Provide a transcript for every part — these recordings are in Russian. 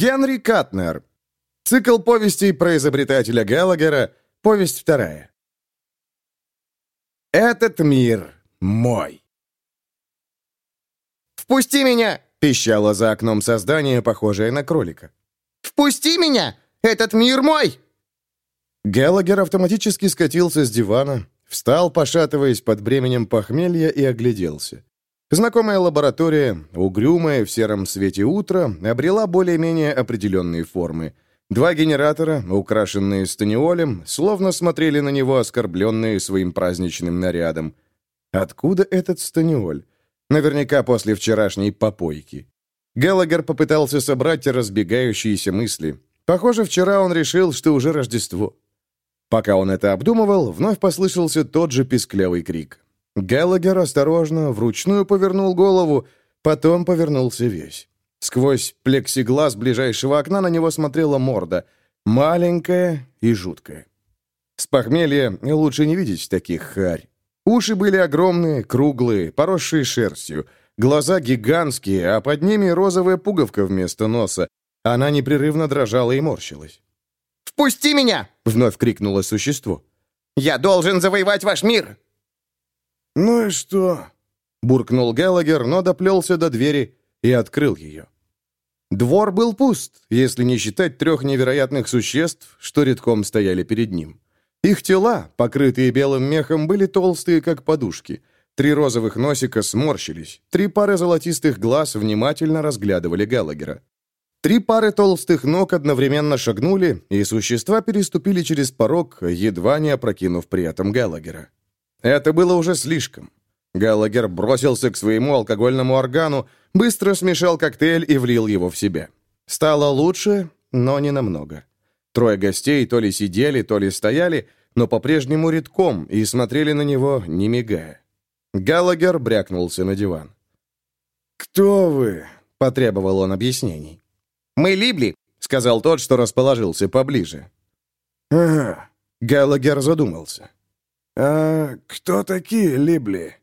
Генри Катнер. Цикл повестей про изобретателя Геллагера, повесть вторая. Этот мир мой. «Впусти меня!» — пищало за окном создание, похожее на кролика. «Впусти меня! Этот мир мой!» Геллагер автоматически скатился с дивана, встал, пошатываясь под бременем похмелья, и огляделся. Знакомая лаборатория, угрюмая в сером свете утра, обрела более-менее определенные формы. Два генератора, украшенные станиолем, словно смотрели на него, оскорбленные своим праздничным нарядом. Откуда этот станиоль? Наверняка после вчерашней попойки. Геллагер попытался собрать разбегающиеся мысли. Похоже, вчера он решил, что уже Рождество. Пока он это обдумывал, вновь послышался тот же писклявый крик. Геллагер осторожно, вручную повернул голову, потом повернулся весь. Сквозь плексиглаз ближайшего окна на него смотрела морда, маленькая и жуткая. С похмелья лучше не видеть таких харь. Уши были огромные, круглые, поросшие шерстью, глаза гигантские, а под ними розовая пуговка вместо носа. Она непрерывно дрожала и морщилась. «Впусти меня!» — вновь крикнуло существо. «Я должен завоевать ваш мир!» «Ну и что?» — буркнул Геллагер, но доплелся до двери и открыл ее. Двор был пуст, если не считать трех невероятных существ, что редком стояли перед ним. Их тела, покрытые белым мехом, были толстые, как подушки. Три розовых носика сморщились, три пары золотистых глаз внимательно разглядывали Геллагера. Три пары толстых ног одновременно шагнули, и существа переступили через порог, едва не опрокинув при этом Геллагера. Это было уже слишком. Галагер бросился к своему алкогольному органу, быстро смешал коктейль и влил его в себя. Стало лучше, но не намного. Трое гостей то ли сидели, то ли стояли, но по-прежнему редком и смотрели на него, не мигая. Галагер брякнулся на диван. «Кто вы?» — потребовал он объяснений. «Мы Либли», — сказал тот, что расположился поближе. «Ага», — Галагер задумался. «А кто такие Либли?»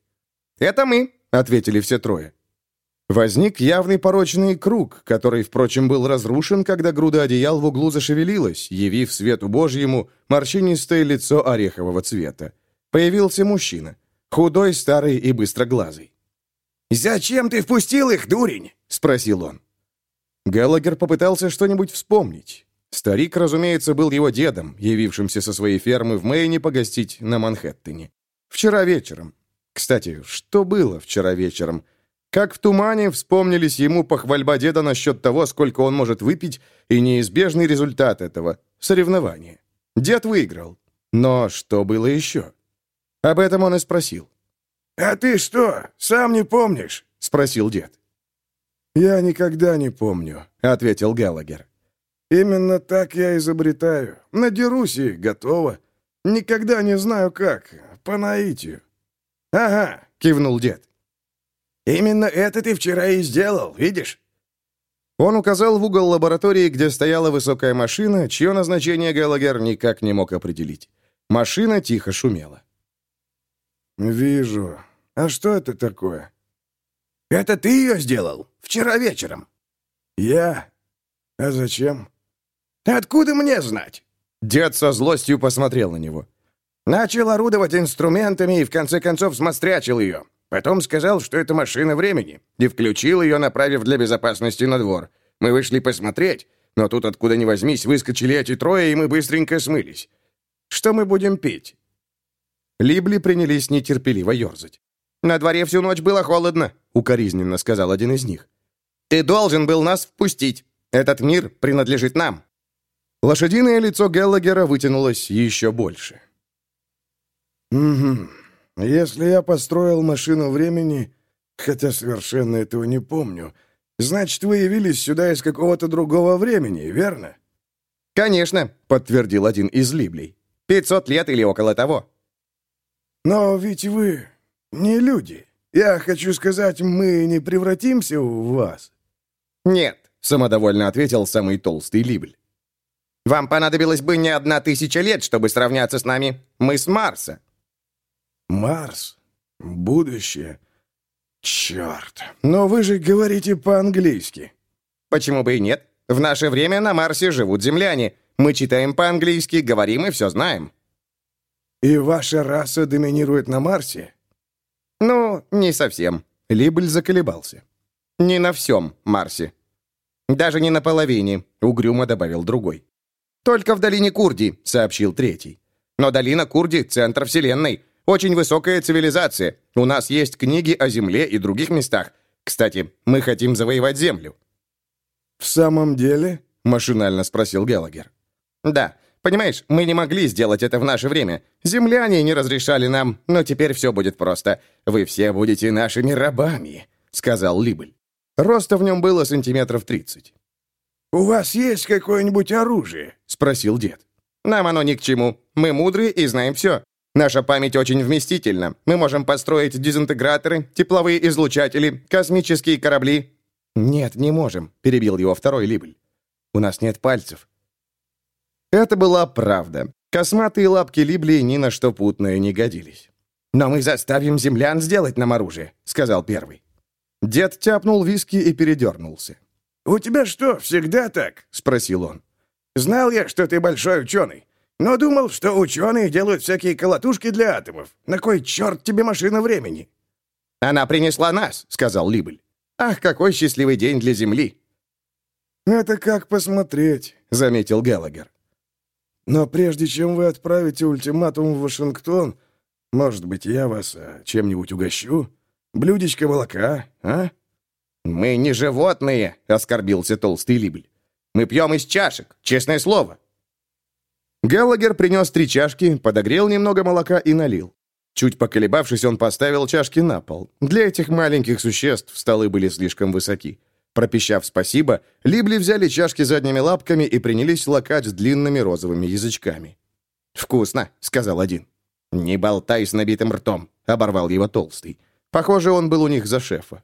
«Это мы», — ответили все трое. Возник явный порочный круг, который, впрочем, был разрушен, когда груда одеял в углу зашевелилась, явив свету Божьему морщинистое лицо орехового цвета. Появился мужчина, худой, старый и быстроглазый. «Зачем ты впустил их, дурень?» — спросил он. Геллагер попытался что-нибудь вспомнить. Старик, разумеется, был его дедом, явившимся со своей фермы в Мэйне погостить на Манхэттене. Вчера вечером. Кстати, что было вчера вечером? Как в тумане вспомнились ему похвальба деда насчет того, сколько он может выпить, и неизбежный результат этого — соревнование. Дед выиграл. Но что было еще? Об этом он и спросил. «А ты что, сам не помнишь?» — спросил дед. «Я никогда не помню», — ответил Галагер. Именно так я изобретаю. Надерусь и готово. Никогда не знаю как. По наитию. Ага, кивнул дед. Именно это ты вчера и сделал, видишь? Он указал в угол лаборатории, где стояла высокая машина, чье назначение Галагер никак не мог определить. Машина тихо шумела. «Вижу. А что это такое?» «Это ты ее сделал? Вчера вечером?» «Я? А зачем?» «Откуда мне знать?» Дед со злостью посмотрел на него. «Начал орудовать инструментами и в конце концов смострячил ее. Потом сказал, что это машина времени, и включил ее, направив для безопасности на двор. Мы вышли посмотреть, но тут откуда ни возьмись выскочили эти трое, и мы быстренько смылись. Что мы будем пить?» Либли принялись нетерпеливо ерзать. «На дворе всю ночь было холодно», — укоризненно сказал один из них. «Ты должен был нас впустить. Этот мир принадлежит нам». Лошадиное лицо Геллагера вытянулось еще больше. «Угу. Если я построил машину времени, хотя совершенно этого не помню, значит, вы явились сюда из какого-то другого времени, верно?» «Конечно», — подтвердил один из Либлей. «Пятьсот лет или около того». «Но ведь вы не люди. Я хочу сказать, мы не превратимся в вас». «Нет», — самодовольно ответил самый толстый Либль. Вам понадобилось бы не одна тысяча лет, чтобы сравняться с нами. Мы с Марса». «Марс? Будущее? Черт! Но вы же говорите по-английски». «Почему бы и нет? В наше время на Марсе живут земляне. Мы читаем по-английски, говорим и все знаем». «И ваша раса доминирует на Марсе?» «Ну, не совсем». Либль заколебался. «Не на всем Марсе. Даже не на половине», — угрюмо добавил другой. «Только в долине Курди», — сообщил третий. «Но долина Курди — центр Вселенной. Очень высокая цивилизация. У нас есть книги о Земле и других местах. Кстати, мы хотим завоевать Землю». «В самом деле?» — машинально спросил Геллагер. «Да. Понимаешь, мы не могли сделать это в наше время. Земляне не разрешали нам, но теперь все будет просто. Вы все будете нашими рабами», — сказал Либль. Роста в нем было сантиметров тридцать. «У вас есть какое-нибудь оружие?» — спросил дед. «Нам оно ни к чему. Мы мудрые и знаем все. Наша память очень вместительна. Мы можем построить дезинтеграторы, тепловые излучатели, космические корабли». «Нет, не можем», — перебил его второй Либль. «У нас нет пальцев». Это была правда. Косматые лапки Либли ни на что путное не годились. «Но мы заставим землян сделать нам оружие», — сказал первый. Дед тяпнул виски и передернулся. «У тебя что, всегда так?» — спросил он. «Знал я, что ты большой ученый, но думал, что ученые делают всякие колотушки для атомов. На кой черт тебе машина времени?» «Она принесла нас», — сказал Либль. «Ах, какой счастливый день для Земли!» «Это как посмотреть», — заметил Геллагер. Но прежде чем вы отправите ультиматум в Вашингтон, может быть, я вас а, чем-нибудь угощу? Блюдечко молока, а?» «Мы не животные», — оскорбился толстый Либль. «Мы пьем из чашек, честное слово». Геллагер принес три чашки, подогрел немного молока и налил. Чуть поколебавшись, он поставил чашки на пол. Для этих маленьких существ столы были слишком высоки. Пропищав спасибо, Либли взяли чашки задними лапками и принялись лакать с длинными розовыми язычками. «Вкусно», — сказал один. «Не болтай с набитым ртом», — оборвал его толстый. Похоже, он был у них за шефа.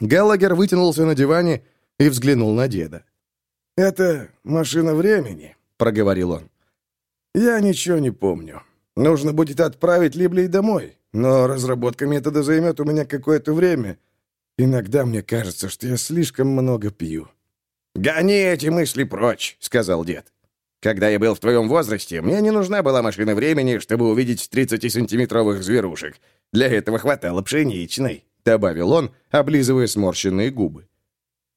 Галлагер вытянулся на диване и взглянул на деда. «Это машина времени», — проговорил он. «Я ничего не помню. Нужно будет отправить Либлей домой, но разработка метода займет у меня какое-то время». Иногда мне кажется, что я слишком много пью». «Гони эти мысли прочь», — сказал дед. «Когда я был в твоем возрасте, мне не нужна была машина времени, чтобы увидеть 30-сантиметровых зверушек. Для этого хватало пшеничной», — добавил он, облизывая сморщенные губы.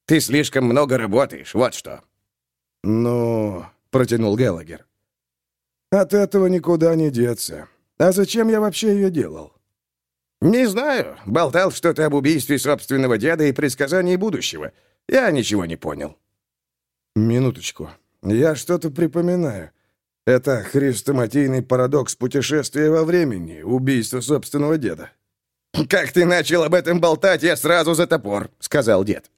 «Ты слишком много работаешь, вот что». «Ну...» — протянул Геллагер. «От этого никуда не деться. А зачем я вообще ее делал?» «Не знаю. Болтал что-то об убийстве собственного деда и предсказании будущего. Я ничего не понял». «Минуточку. Я что-то припоминаю. Это хрестоматийный парадокс путешествия во времени, убийство собственного деда». «Как ты начал об этом болтать, я сразу за топор», — сказал дед.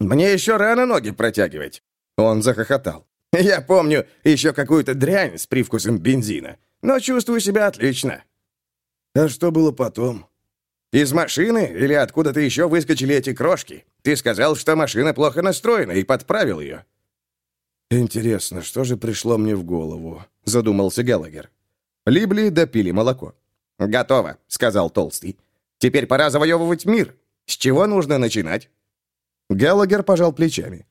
«Мне еще рано ноги протягивать». Он захохотал. «Я помню еще какую-то дрянь с привкусом бензина, но чувствую себя отлично. А что было потом? Из машины или откуда-то еще выскочили эти крошки? Ты сказал, что машина плохо настроена, и подправил ее. Интересно, что же пришло мне в голову? Задумался Геллагер. Либли допили молоко. «Готово», — сказал Толстый. «Теперь пора завоевывать мир. С чего нужно начинать?» Геллагер пожал плечами.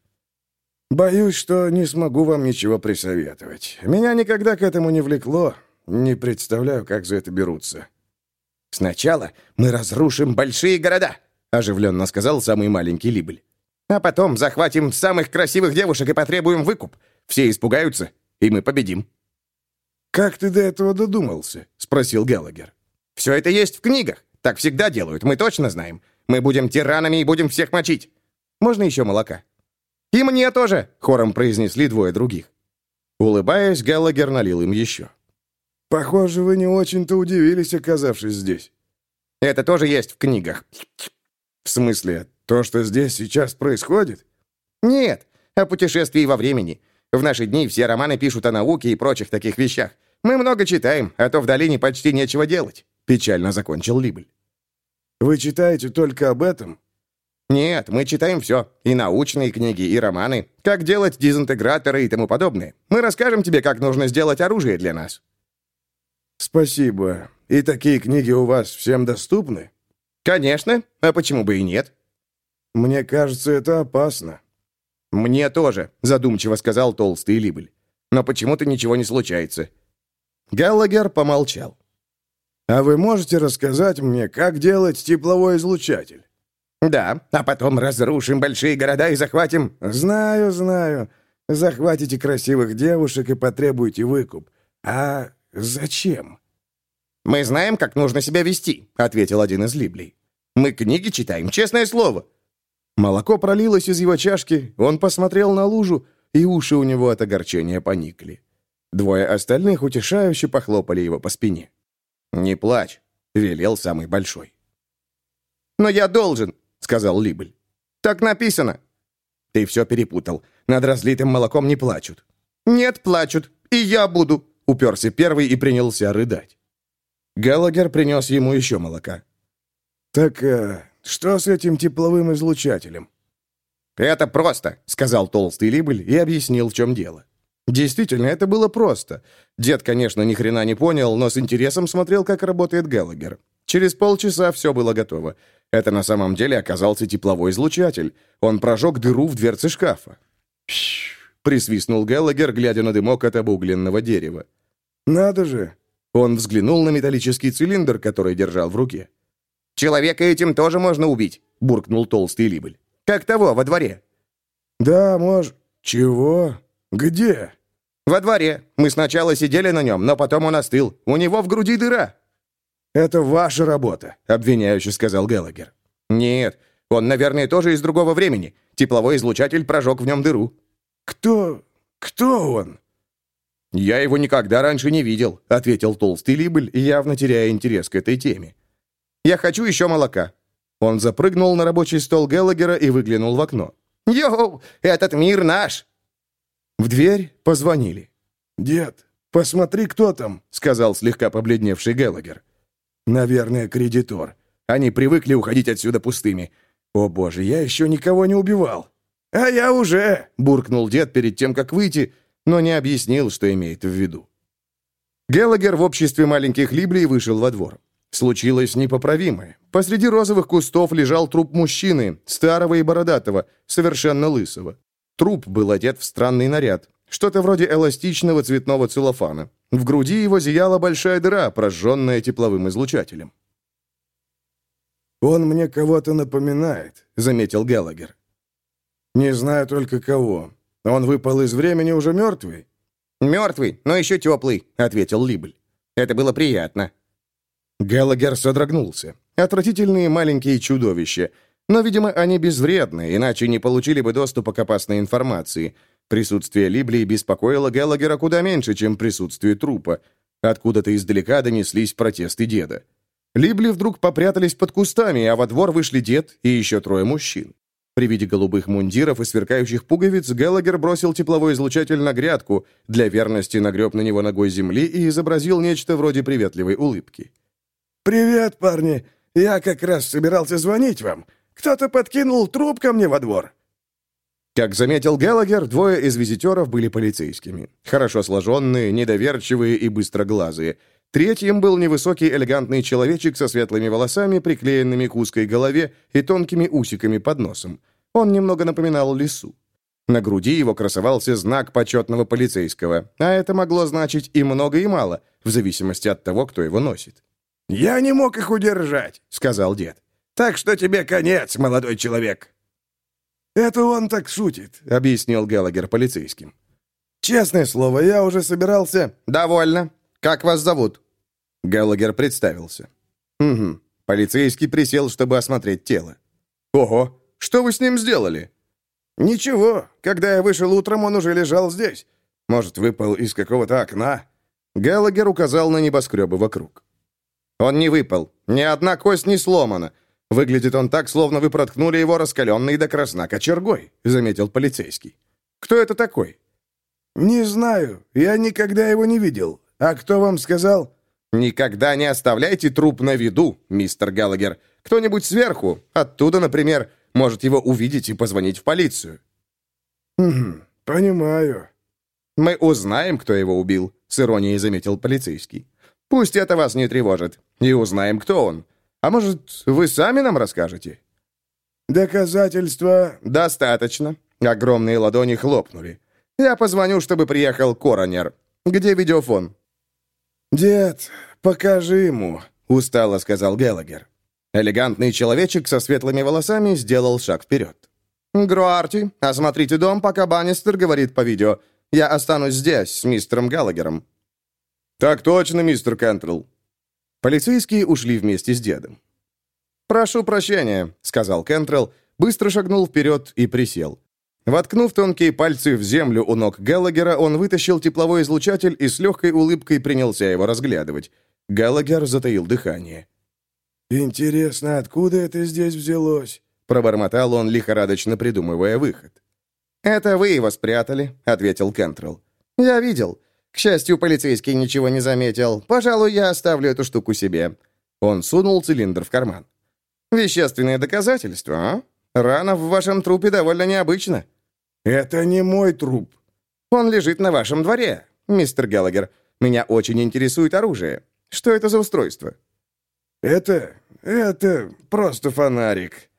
«Боюсь, что не смогу вам ничего присоветовать. Меня никогда к этому не влекло. Не представляю, как за это берутся». «Сначала мы разрушим большие города», — оживленно сказал самый маленький Либль. «А потом захватим самых красивых девушек и потребуем выкуп. Все испугаются, и мы победим». «Как ты до этого додумался?» — спросил Геллагер. «Все это есть в книгах. Так всегда делают, мы точно знаем. Мы будем тиранами и будем всех мочить. Можно еще молока?» «И мне тоже!» — хором произнесли двое других. Улыбаясь, Геллагер налил им еще. Похоже, вы не очень-то удивились, оказавшись здесь. Это тоже есть в книгах. В смысле, то, что здесь сейчас происходит? Нет, о путешествии во времени. В наши дни все романы пишут о науке и прочих таких вещах. Мы много читаем, а то в долине почти нечего делать. Печально закончил Либль. Вы читаете только об этом? Нет, мы читаем все. И научные книги, и романы. Как делать дезинтеграторы и тому подобное. Мы расскажем тебе, как нужно сделать оружие для нас. «Спасибо. И такие книги у вас всем доступны?» «Конечно. А почему бы и нет?» «Мне кажется, это опасно». «Мне тоже», — задумчиво сказал толстый Либель. «Но почему-то ничего не случается». Галлагер помолчал. «А вы можете рассказать мне, как делать тепловой излучатель?» «Да, а потом разрушим большие города и захватим...» «Знаю, знаю. Захватите красивых девушек и потребуете выкуп. А зачем?» «Мы знаем, как нужно себя вести», — ответил один из Либлей. «Мы книги читаем, честное слово». Молоко пролилось из его чашки, он посмотрел на лужу, и уши у него от огорчения поникли. Двое остальных утешающе похлопали его по спине. «Не плачь», — велел самый большой. «Но я должен», — сказал Либель. «Так написано». «Ты все перепутал. Над разлитым молоком не плачут». «Нет, плачут. И я буду», — уперся первый и принялся рыдать. Галагер принес ему еще молока. «Так э, что с этим тепловым излучателем?» «Это просто», — сказал толстый Либель и объяснил, в чем дело. Действительно, это было просто. Дед, конечно, ни хрена не понял, но с интересом смотрел, как работает Галагер. Через полчаса все было готово. Это на самом деле оказался тепловой излучатель. Он прожег дыру в дверце шкафа. «Пшш!» — присвистнул Галагер, глядя на дымок от обугленного дерева. «Надо же!» Он взглянул на металлический цилиндр, который держал в руке. «Человека этим тоже можно убить», — буркнул толстый Либель. «Как того, во дворе». «Да, может...» «Чего? Где?» «Во дворе. Мы сначала сидели на нем, но потом он остыл. У него в груди дыра». «Это ваша работа», — обвиняюще сказал Геллагер. «Нет, он, наверное, тоже из другого времени. Тепловой излучатель прожег в нем дыру». «Кто... кто он?» «Я его никогда раньше не видел», — ответил толстый Либель, явно теряя интерес к этой теме. «Я хочу еще молока». Он запрыгнул на рабочий стол Геллагера и выглянул в окно. «Йоу, этот мир наш!» В дверь позвонили. «Дед, посмотри, кто там», — сказал слегка побледневший Геллагер. «Наверное, кредитор. Они привыкли уходить отсюда пустыми. О боже, я еще никого не убивал». «А я уже!» — буркнул дед перед тем, как выйти, но не объяснил, что имеет в виду. Геллагер в обществе маленьких Либлей вышел во двор. Случилось непоправимое. Посреди розовых кустов лежал труп мужчины, старого и бородатого, совершенно лысого. Труп был одет в странный наряд, что-то вроде эластичного цветного целлофана. В груди его зияла большая дыра, прожженная тепловым излучателем. «Он мне кого-то напоминает», — заметил Геллагер. «Не знаю только кого. Он выпал из времени уже мертвый?» «Мертвый, но еще теплый», — ответил Либль. «Это было приятно». Геллагер содрогнулся. Отвратительные маленькие чудовища. Но, видимо, они безвредны, иначе не получили бы доступа к опасной информации. Присутствие Либлии беспокоило Геллагера куда меньше, чем присутствие трупа. Откуда-то издалека донеслись протесты деда. Либли вдруг попрятались под кустами, а во двор вышли дед и еще трое мужчин. При виде голубых мундиров и сверкающих пуговиц Геллагер бросил тепловой излучатель на грядку, для верности нагреб на него ногой земли и изобразил нечто вроде приветливой улыбки. «Привет, парни! Я как раз собирался звонить вам. Кто-то подкинул труп ко мне во двор». Как заметил Геллагер, двое из визитеров были полицейскими. Хорошо сложенные, недоверчивые и быстроглазые. Третьим был невысокий элегантный человечек со светлыми волосами, приклеенными к узкой голове и тонкими усиками под носом. Он немного напоминал лису. На груди его красовался знак почетного полицейского, а это могло значить и много, и мало, в зависимости от того, кто его носит. «Я не мог их удержать», — сказал дед. «Так что тебе конец, молодой человек». «Это он так шутит», — объяснил Геллагер полицейским. «Честное слово, я уже собирался...» «Довольно. Как вас зовут?» Геллагер представился. «Угу». Полицейский присел, чтобы осмотреть тело. «Ого! Что вы с ним сделали?» «Ничего. Когда я вышел утром, он уже лежал здесь. Может, выпал из какого-то окна?» Геллагер указал на небоскребы вокруг. «Он не выпал. Ни одна кость не сломана. Выглядит он так, словно вы проткнули его раскаленной до красна кочергой», — заметил полицейский. «Кто это такой?» «Не знаю. Я никогда его не видел. А кто вам сказал?» «Никогда не оставляйте труп на виду, мистер Галлагер. Кто-нибудь сверху, оттуда, например, может его увидеть и позвонить в полицию». «Угу, понимаю». «Мы узнаем, кто его убил», — с иронией заметил полицейский. «Пусть это вас не тревожит. И узнаем, кто он. А может, вы сами нам расскажете?» «Доказательства...» «Достаточно. Огромные ладони хлопнули. «Я позвоню, чтобы приехал коронер. Где видеофон?» «Дед, покажи ему», — устало сказал Геллагер. Элегантный человечек со светлыми волосами сделал шаг вперед. «Груарти, осмотрите дом, пока Баннистер говорит по видео. Я останусь здесь с мистером Галагером». «Так точно, мистер Кентрелл». Полицейские ушли вместе с дедом. «Прошу прощения», — сказал Кентрелл, быстро шагнул вперед и присел. Воткнув тонкие пальцы в землю у ног Галагера, он вытащил тепловой излучатель и с легкой улыбкой принялся его разглядывать. Галагер затаил дыхание. «Интересно, откуда это здесь взялось?» Пробормотал он, лихорадочно придумывая выход. «Это вы его спрятали», — ответил Кентрелл. «Я видел. К счастью, полицейский ничего не заметил. Пожалуй, я оставлю эту штуку себе». Он сунул цилиндр в карман. «Вещественные доказательства, а? Рана в вашем трупе довольно необычна». «Это не мой труп». «Он лежит на вашем дворе, мистер Геллагер. Меня очень интересует оружие. Что это за устройство?» «Это... это просто фонарик».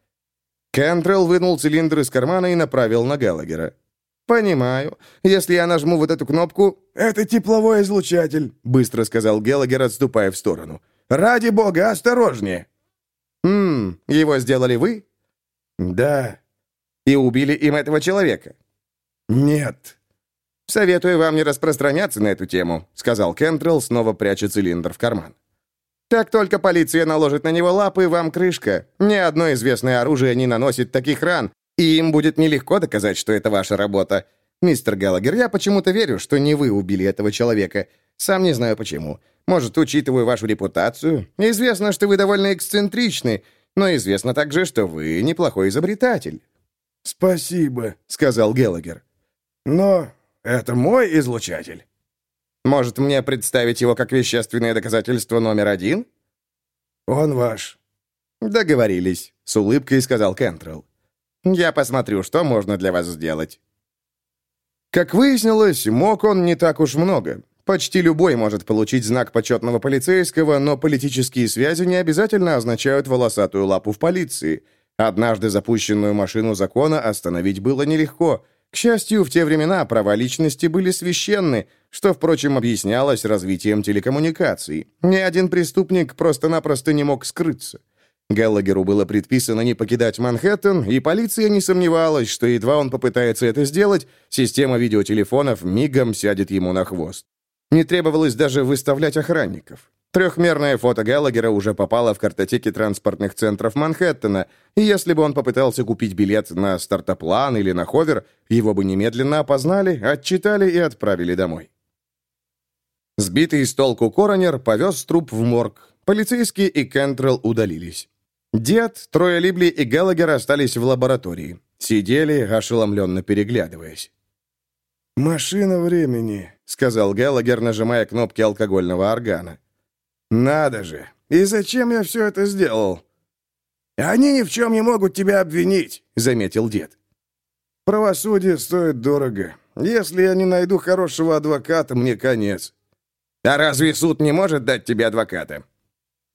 Кентрелл вынул цилиндр из кармана и направил на Геллагера. «Понимаю. Если я нажму вот эту кнопку...» «Это тепловой излучатель», — быстро сказал Геллагер, отступая в сторону. «Ради бога, осторожнее!» «Ммм, его сделали вы?» «Да». «И убили им этого человека?» «Нет». «Советую вам не распространяться на эту тему», — сказал Кентрелл, снова пряча цилиндр в карман. Как только полиция наложит на него лапы, вам крышка. Ни одно известное оружие не наносит таких ран, и им будет нелегко доказать, что это ваша работа. Мистер Галагер, я почему-то верю, что не вы убили этого человека. Сам не знаю почему. Может, учитывая вашу репутацию. Известно, что вы довольно эксцентричны, но известно также, что вы неплохой изобретатель». «Спасибо», — сказал Геллагер. «Но это мой излучатель». Может, мне представить его как вещественное доказательство номер один?» «Он ваш». «Договорились», — с улыбкой сказал Кентрелл. «Я посмотрю, что можно для вас сделать». Как выяснилось, мог он не так уж много. Почти любой может получить знак почетного полицейского, но политические связи не обязательно означают волосатую лапу в полиции. Однажды запущенную машину закона остановить было нелегко — к счастью, в те времена права личности были священны, что, впрочем, объяснялось развитием телекоммуникаций. Ни один преступник просто-напросто не мог скрыться. Геллагеру было предписано не покидать Манхэттен, и полиция не сомневалась, что едва он попытается это сделать, система видеотелефонов мигом сядет ему на хвост. Не требовалось даже выставлять охранников. Трехмерное фото Геллагера уже попало в картотеки транспортных центров Манхэттена, и если бы он попытался купить билет на стартоплан или на ховер, его бы немедленно опознали, отчитали и отправили домой. Сбитый с толку коронер повез труп в морг. Полицейские и Кентрелл удалились. Дед, Трое Либли и Геллагер остались в лаборатории. Сидели, ошеломленно переглядываясь. «Машина времени», — сказал Геллагер, нажимая кнопки алкогольного органа. «Надо же! И зачем я все это сделал?» «Они ни в чем не могут тебя обвинить», — заметил дед. «Правосудие стоит дорого. Если я не найду хорошего адвоката, мне конец». «А разве суд не может дать тебе адвоката?»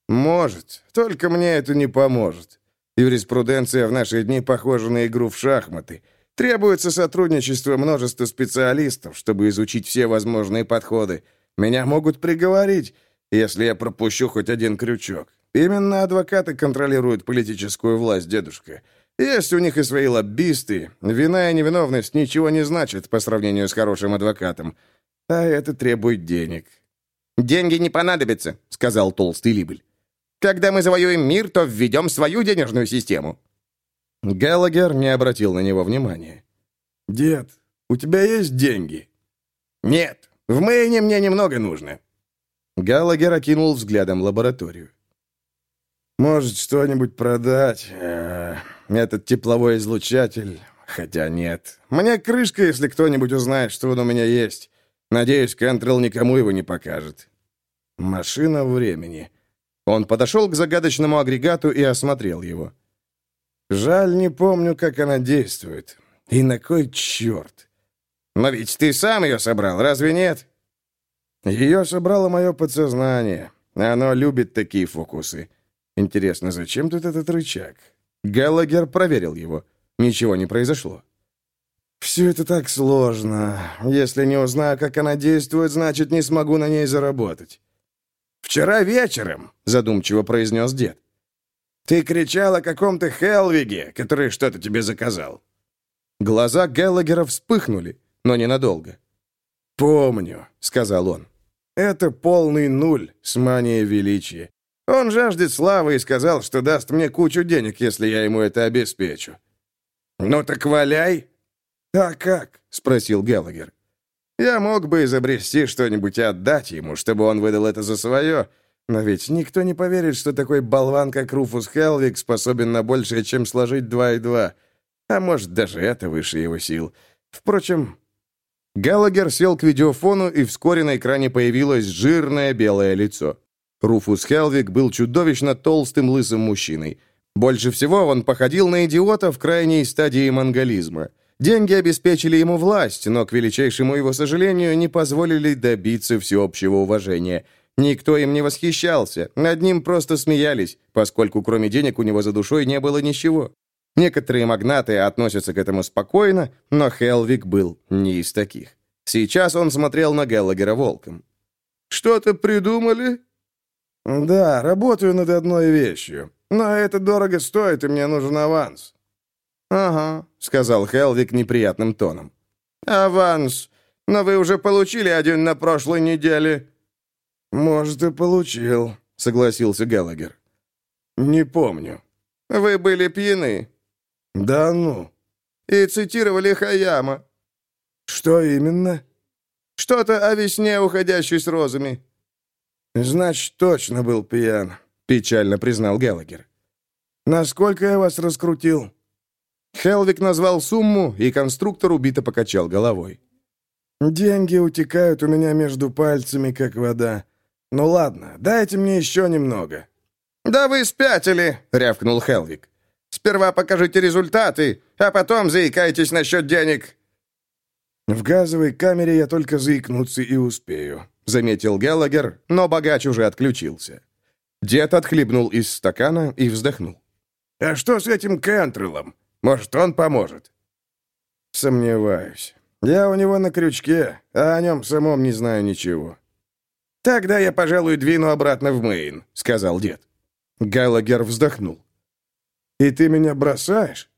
«Может. Только мне это не поможет. Юриспруденция в наши дни похожа на игру в шахматы. Требуется сотрудничество множества специалистов, чтобы изучить все возможные подходы. Меня могут приговорить, если я пропущу хоть один крючок. Именно адвокаты контролируют политическую власть, дедушка. Есть у них и свои лоббисты. Вина и невиновность ничего не значит по сравнению с хорошим адвокатом. А это требует денег. «Деньги не понадобятся», — сказал толстый Либель. «Когда мы завоюем мир, то введем свою денежную систему». Геллагер не обратил на него внимания. «Дед, у тебя есть деньги?» «Нет, в Мэйне мне немного нужно. Галагер окинул взглядом лабораторию. «Может, что-нибудь продать? Э, этот тепловой излучатель? Хотя нет. Мне крышка, если кто-нибудь узнает, что он у меня есть. Надеюсь, Кентрелл никому его не покажет. Машина времени». Он подошел к загадочному агрегату и осмотрел его. «Жаль, не помню, как она действует. И на кой черт? Но ведь ты сам ее собрал, разве нет?» Ее собрало мое подсознание. Оно любит такие фокусы. Интересно, зачем тут этот рычаг? Галагер проверил его. Ничего не произошло. Все это так сложно. Если не узнаю, как она действует, значит, не смогу на ней заработать. «Вчера вечером», — задумчиво произнес дед, «ты кричал о каком-то Хелвиге, который что-то тебе заказал». Глаза Геллагера вспыхнули, но ненадолго. «Помню», — сказал он. «Это полный нуль с манией величия. Он жаждет славы и сказал, что даст мне кучу денег, если я ему это обеспечу». «Ну так валяй!» «А как?» — спросил Геллагер. «Я мог бы изобрести что-нибудь и отдать ему, чтобы он выдал это за свое, но ведь никто не поверит, что такой болван, как Руфус Хелвик, способен на большее, чем сложить два и два. А может, даже это выше его сил. Впрочем...» Геллагер сел к видеофону, и вскоре на экране появилось жирное белое лицо. Руфус Хелвик был чудовищно толстым лысым мужчиной. Больше всего он походил на идиота в крайней стадии монголизма – Деньги обеспечили ему власть, но, к величайшему его сожалению, не позволили добиться всеобщего уважения. Никто им не восхищался, над ним просто смеялись, поскольку кроме денег у него за душой не было ничего. Некоторые магнаты относятся к этому спокойно, но Хелвик был не из таких. Сейчас он смотрел на Геллагера волком. «Что-то придумали?» «Да, работаю над одной вещью. Но это дорого стоит, и мне нужен аванс». «Ага», — сказал Хелвик неприятным тоном. «Аванс. Но вы уже получили один на прошлой неделе». «Может, и получил», — согласился Геллагер. «Не помню». «Вы были пьяны?» «Да ну». «И цитировали Хаяма». «Что именно?» «Что-то о весне, уходящей с розами». «Значит, точно был пьян», — печально признал Геллагер. «Насколько я вас раскрутил?» Хелвик назвал сумму, и конструктор убито покачал головой. «Деньги утекают у меня между пальцами, как вода. Ну ладно, дайте мне еще немного». «Да вы спятили!» — рявкнул Хелвик. «Сперва покажите результаты, а потом заикайтесь насчет денег». «В газовой камере я только заикнуться и успею», — заметил Геллагер, но богач уже отключился. Дед отхлебнул из стакана и вздохнул. «А что с этим Кентреллом? Может, он поможет?» «Сомневаюсь. Я у него на крючке, а о нем самом не знаю ничего». «Тогда я, пожалуй, двину обратно в Мэйн», — сказал дед. Галагер вздохнул. «И ты меня бросаешь?»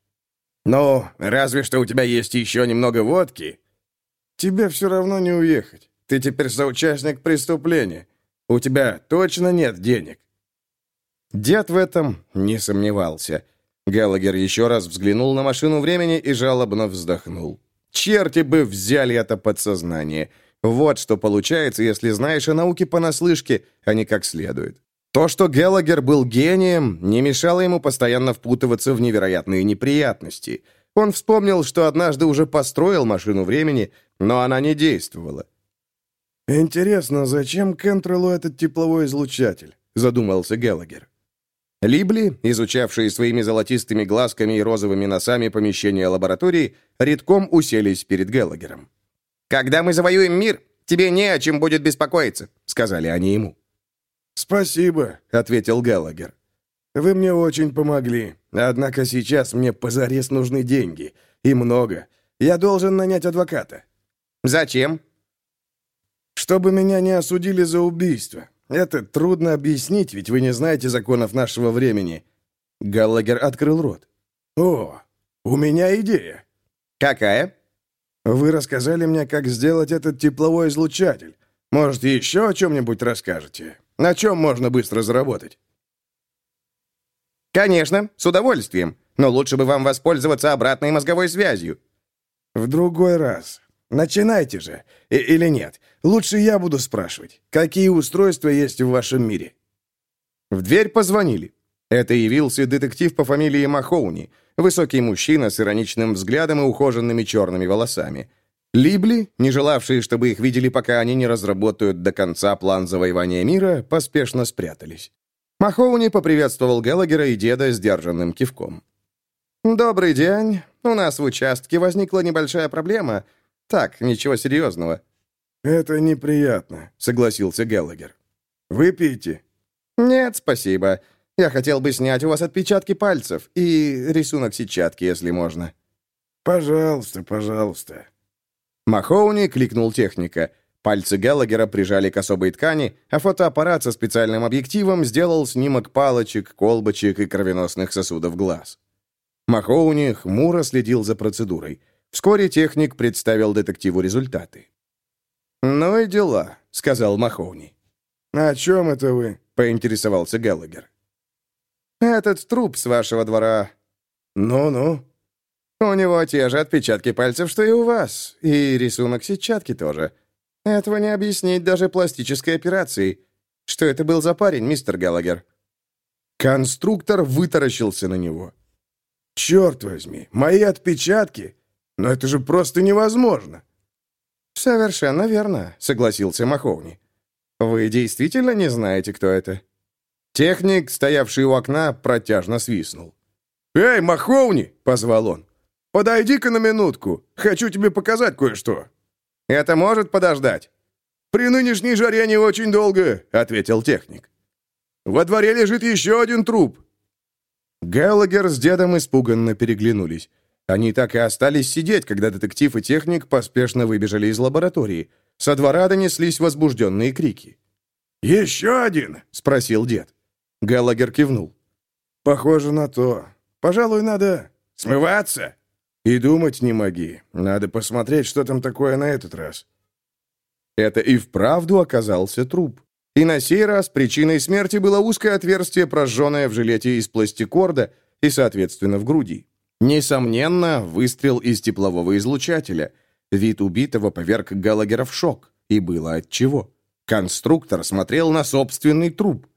«Ну, разве что у тебя есть еще немного водки». «Тебе все равно не уехать. Ты теперь соучастник преступления. У тебя точно нет денег». Дед в этом не сомневался. Геллагер еще раз взглянул на машину времени и жалобно вздохнул. Черти бы взяли это подсознание. Вот что получается, если знаешь о науке понаслышке, а не как следует. То, что Геллагер был гением, не мешало ему постоянно впутываться в невероятные неприятности. Он вспомнил, что однажды уже построил машину времени, но она не действовала. «Интересно, зачем Кентреллу этот тепловой излучатель?» — задумался Геллагер. Либли, изучавшие своими золотистыми глазками и розовыми носами помещение лаборатории, редком уселись перед Геллагером. «Когда мы завоюем мир, тебе не о чем будет беспокоиться», — сказали они ему. «Спасибо», — ответил Геллагер. «Вы мне очень помогли. Однако сейчас мне позарез нужны деньги. И много. Я должен нанять адвоката». «Зачем?» «Чтобы меня не осудили за убийство. Это трудно объяснить, ведь вы не знаете законов нашего времени». Галлагер открыл рот. «О, у меня идея». «Какая?» «Вы рассказали мне, как сделать этот тепловой излучатель. Может, еще о чем-нибудь расскажете? На чем можно быстро заработать?» «Конечно, с удовольствием. Но лучше бы вам воспользоваться обратной мозговой связью». «В другой раз. Начинайте же. И или нет? Лучше я буду спрашивать. Какие устройства есть в вашем мире?» В дверь позвонили. Это явился детектив по фамилии Махоуни, высокий мужчина с ироничным взглядом и ухоженными черными волосами. Либли, не желавшие, чтобы их видели, пока они не разработают до конца план завоевания мира, поспешно спрятались. Махоуни поприветствовал Геллагера и деда сдержанным кивком. «Добрый день. У нас в участке возникла небольшая проблема. Так, ничего серьезного». «Это неприятно», — согласился Геллагер. «Выпейте». «Нет, спасибо. Я хотел бы снять у вас отпечатки пальцев и рисунок сетчатки, если можно». «Пожалуйста, пожалуйста». Махоуни кликнул техника. Пальцы Геллагера прижали к особой ткани, а фотоаппарат со специальным объективом сделал снимок палочек, колбочек и кровеносных сосудов глаз. Махоуни хмуро следил за процедурой. Вскоре техник представил детективу результаты. «Ну и дела», — сказал Махоуни. «О чем это вы?» — поинтересовался Геллагер. «Этот труп с вашего двора...» «Ну-ну». «У него те же отпечатки пальцев, что и у вас, и рисунок сетчатки тоже. Этого не объяснить даже пластической операцией. Что это был за парень, мистер Геллагер?» Конструктор вытаращился на него. «Черт возьми, мои отпечатки? Но это же просто невозможно!» «Совершенно верно», — согласился Маховни. «Вы действительно не знаете, кто это?» Техник, стоявший у окна, протяжно свистнул. «Эй, Маховни!» — позвал он. «Подойди-ка на минутку. Хочу тебе показать кое-что». «Это может подождать?» «При нынешней жаре не очень долго», — ответил техник. «Во дворе лежит еще один труп». Геллагер с дедом испуганно переглянулись. Они так и остались сидеть, когда детектив и техник поспешно выбежали из лаборатории. Со двора донеслись возбужденные крики. «Еще один?» — спросил дед. Геллагер кивнул. «Похоже на то. Пожалуй, надо смываться». «И думать не моги. Надо посмотреть, что там такое на этот раз». Это и вправду оказался труп. И на сей раз причиной смерти было узкое отверстие, прожженное в жилете из пластикорда и, соответственно, в груди. Несомненно, выстрел из теплового излучателя. Вид убитого поверг Галагера в шок. И было отчего. Конструктор смотрел на собственный труп.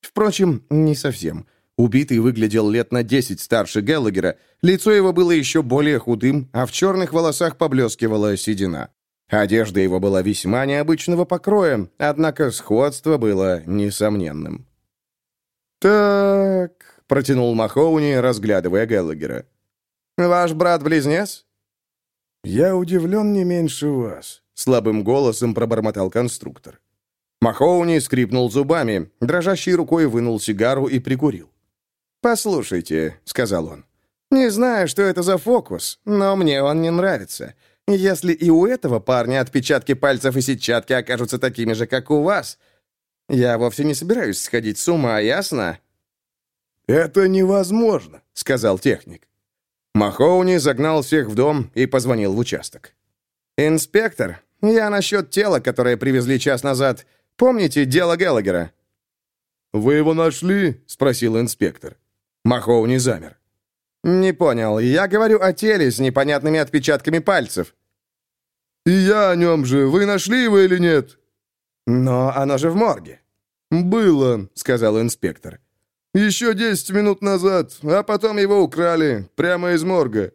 Впрочем, не совсем. Убитый выглядел лет на десять старше Геллагера, лицо его было еще более худым, а в черных волосах поблескивала седина. Одежда его была весьма необычного покроя, однако сходство было несомненным. «Так», — протянул Махоуни, разглядывая Геллагера. «Ваш брат-близнец?» «Я удивлен не меньше вас», — слабым голосом пробормотал конструктор. Махоуни скрипнул зубами, дрожащей рукой вынул сигару и прикурил. «Послушайте», — сказал он, — «не знаю, что это за фокус, но мне он не нравится. Если и у этого парня отпечатки пальцев и сетчатки окажутся такими же, как у вас, я вовсе не собираюсь сходить с ума, ясно?» «Это невозможно», — сказал техник. Махоуни загнал всех в дом и позвонил в участок. «Инспектор, я насчет тела, которое привезли час назад. Помните дело Геллагера?» «Вы его нашли?» — спросил инспектор. Махоуни замер. «Не понял. Я говорю о теле с непонятными отпечатками пальцев». «И я о нем же. Вы нашли его или нет?» «Но оно же в морге». «Было», — сказал инспектор. «Еще десять минут назад, а потом его украли, прямо из морга».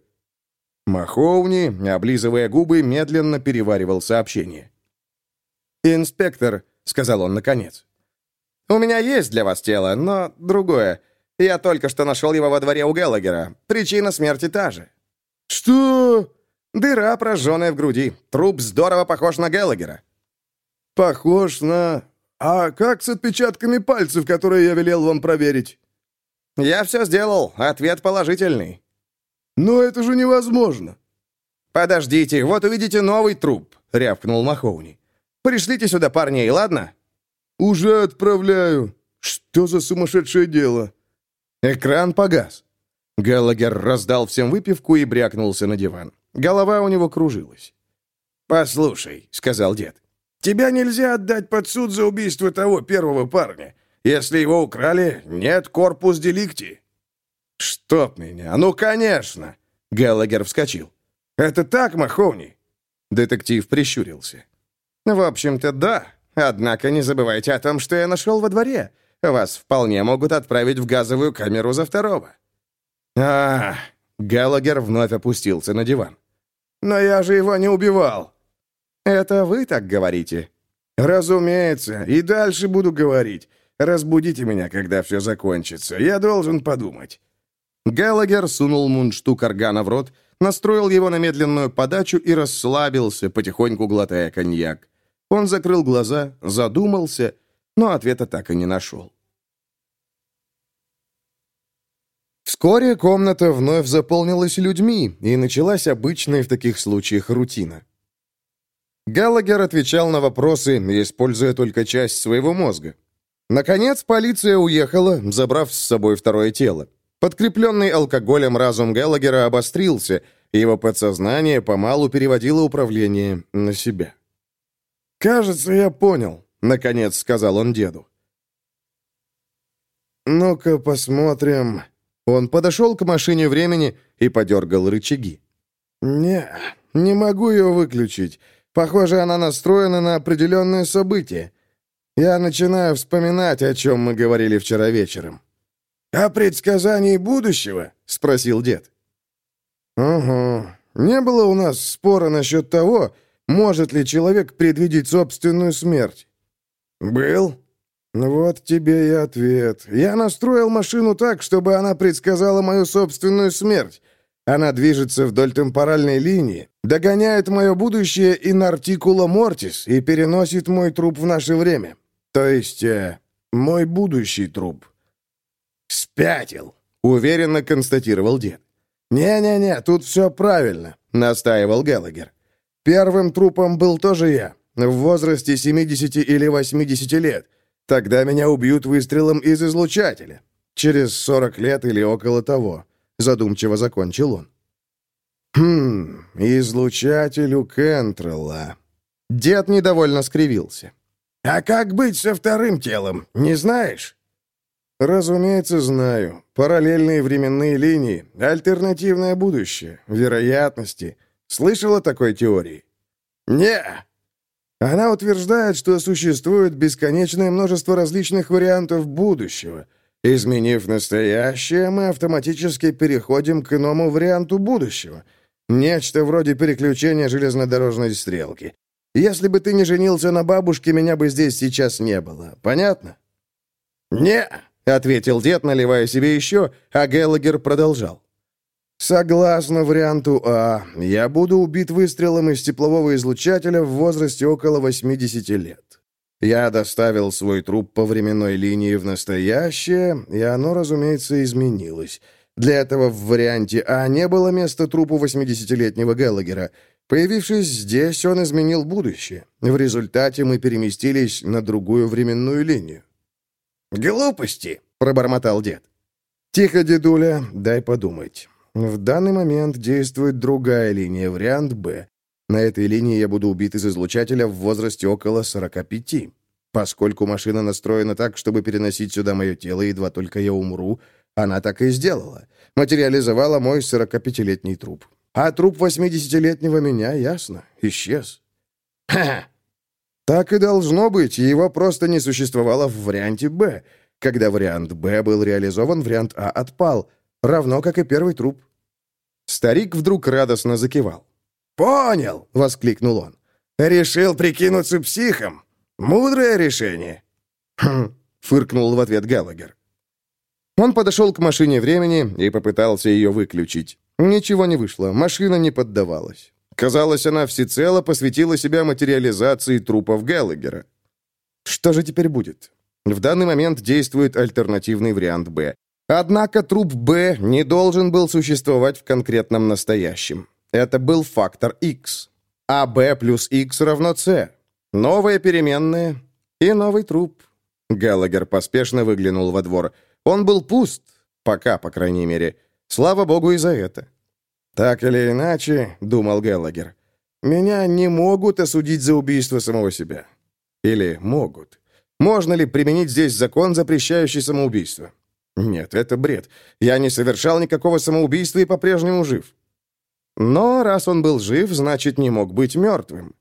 Махоуни, облизывая губы, медленно переваривал сообщение. «Инспектор», — сказал он наконец, — «у меня есть для вас тело, но другое. Я только что нашел его во дворе у Геллагера. Причина смерти та же». «Что?» «Дыра, прожженная в груди. Труп здорово похож на Геллагера». «Похож на... А как с отпечатками пальцев, которые я велел вам проверить?» «Я все сделал. Ответ положительный». «Но это же невозможно». «Подождите, вот увидите новый труп», — рявкнул Махоуни. «Пришлите сюда парней, ладно?» «Уже отправляю. Что за сумасшедшее дело?» Экран погас. Галлагер раздал всем выпивку и брякнулся на диван. Голова у него кружилась. «Послушай», — сказал дед, — «тебя нельзя отдать под суд за убийство того первого парня. Если его украли, нет корпус деликти». «Чтоб меня! Ну, конечно!» Галлагер вскочил. «Это так, Махоуни?» Детектив прищурился. «В общем-то, да. Однако не забывайте о том, что я нашел во дворе. Вас вполне могут отправить в газовую камеру за второго». А, Галагер вновь опустился на диван. «Но я же его не убивал». «Это вы так говорите?» «Разумеется, и дальше буду говорить. Разбудите меня, когда все закончится. Я должен подумать». Галагер сунул мундштук органа в рот, настроил его на медленную подачу и расслабился, потихоньку глотая коньяк. Он закрыл глаза, задумался — но ответа так и не нашел. Вскоре комната вновь заполнилась людьми, и началась обычная в таких случаях рутина. Галлагер отвечал на вопросы, используя только часть своего мозга. Наконец, полиция уехала, забрав с собой второе тело. Подкрепленный алкоголем разум Галлагера обострился, и его подсознание помалу переводило управление на себя. «Кажется, я понял», — наконец сказал он деду. «Ну-ка посмотрим». Он подошел к машине времени и подергал рычаги. «Не, не могу ее выключить. Похоже, она настроена на определенное событие. Я начинаю вспоминать, о чем мы говорили вчера вечером». «О предсказании будущего?» — спросил дед. «Угу. Не было у нас спора насчет того, может ли человек предвидеть собственную смерть?» «Был. Вот тебе и ответ. Я настроил машину так, чтобы она предсказала мою собственную смерть. Она движется вдоль темпоральной линии, догоняет мое будущее in articula mortis и переносит мой труп в наше время. То есть, э, мой будущий труп». «Спятил», — уверенно констатировал дед. «Не-не-не, тут все правильно», — настаивал Геллагер. «Первым трупом был тоже я, в возрасте 70 или 80 лет. Тогда меня убьют выстрелом из излучателя. Через 40 лет или около того», — задумчиво закончил он. «Хм, излучатель у Кентрелла». Дед недовольно скривился. «А как быть со вторым телом, не знаешь?» «Разумеется, знаю. Параллельные временные линии, альтернативное будущее, вероятности. Слышал о такой теории?» «Не». Она утверждает, что существует бесконечное множество различных вариантов будущего. Изменив настоящее, мы автоматически переходим к иному варианту будущего. Нечто вроде переключения железнодорожной стрелки. Если бы ты не женился на бабушке, меня бы здесь сейчас не было. Понятно? «Не», — ответил дед, наливая себе еще, а Геллагер продолжал. «Согласно варианту А, я буду убит выстрелом из теплового излучателя в возрасте около 80 лет. Я доставил свой труп по временной линии в настоящее, и оно, разумеется, изменилось. Для этого в варианте А не было места трупу 80-летнего Геллагера. Появившись здесь, он изменил будущее. В результате мы переместились на другую временную линию. «Глупости!» — пробормотал дед. «Тихо, дедуля, дай подумать. В данный момент действует другая линия, вариант «Б». На этой линии я буду убит из излучателя в возрасте около 45. Поскольку машина настроена так, чтобы переносить сюда мое тело, едва только я умру, она так и сделала. Материализовала мой 45-летний труп. А труп 80-летнего меня, ясно, исчез. Ха! Так и должно быть, его просто не существовало в варианте «Б». Когда вариант «Б» был реализован, вариант «А» отпал, равно как и первый труп. Старик вдруг радостно закивал. «Понял!» — воскликнул он. «Решил прикинуться психом. Мудрое решение». «Хм!» — фыркнул в ответ Галагер. Он подошел к машине времени и попытался ее выключить. Ничего не вышло, машина не поддавалась. Казалось, она всецело посвятила себя материализации трупов Геллагера. Что же теперь будет? В данный момент действует альтернативный вариант «Б». Однако труп «Б» не должен был существовать в конкретном настоящем. Это был фактор X. А «Б» плюс X равно С. Новая переменная и новый труп. Геллагер поспешно выглянул во двор. Он был пуст. Пока, по крайней мере. Слава богу и за это. «Так или иначе», — думал Геллагер, — «меня не могут осудить за убийство самого себя». Или могут. Можно ли применить здесь закон, запрещающий самоубийство? Нет, это бред. Я не совершал никакого самоубийства и по-прежнему жив. Но раз он был жив, значит, не мог быть мертвым.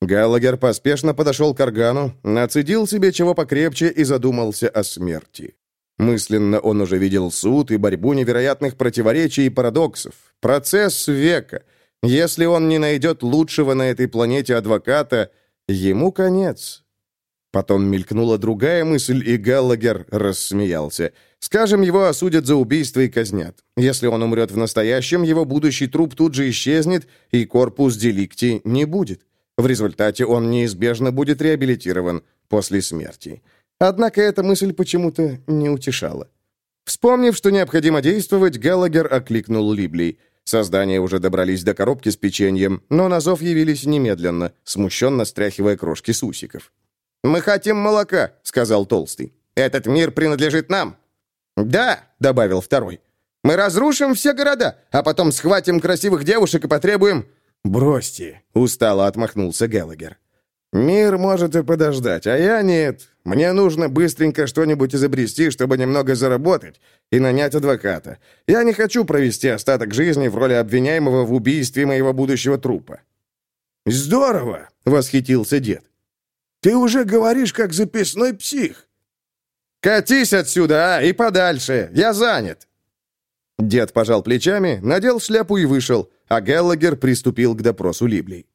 Галлагер поспешно подошел к органу, нацедил себе чего покрепче и задумался о смерти. Мысленно он уже видел суд и борьбу невероятных противоречий и парадоксов. Процесс века. Если он не найдет лучшего на этой планете адвоката, ему конец. Потом мелькнула другая мысль, и Галлагер рассмеялся. Скажем, его осудят за убийство и казнят. Если он умрет в настоящем, его будущий труп тут же исчезнет, и корпус деликти не будет. В результате он неизбежно будет реабилитирован после смерти. Однако эта мысль почему-то не утешала. Вспомнив, что необходимо действовать, Галагер окликнул Либли. Создания уже добрались до коробки с печеньем, но на зов явились немедленно, смущенно стряхивая крошки с усиков. «Мы хотим молока», — сказал Толстый. «Этот мир принадлежит нам». «Да», — добавил второй. «Мы разрушим все города, а потом схватим красивых девушек и потребуем...» «Бросьте», — устало отмахнулся Геллагер. «Мир может и подождать, а я нет. Мне нужно быстренько что-нибудь изобрести, чтобы немного заработать и нанять адвоката. Я не хочу провести остаток жизни в роли обвиняемого в убийстве моего будущего трупа». «Здорово!» — восхитился дед. «Ты уже говоришь, как записной псих». «Катись отсюда, а, и подальше! Я занят!» Дед пожал плечами, надел шляпу и вышел, а Геллагер приступил к допросу Либлей.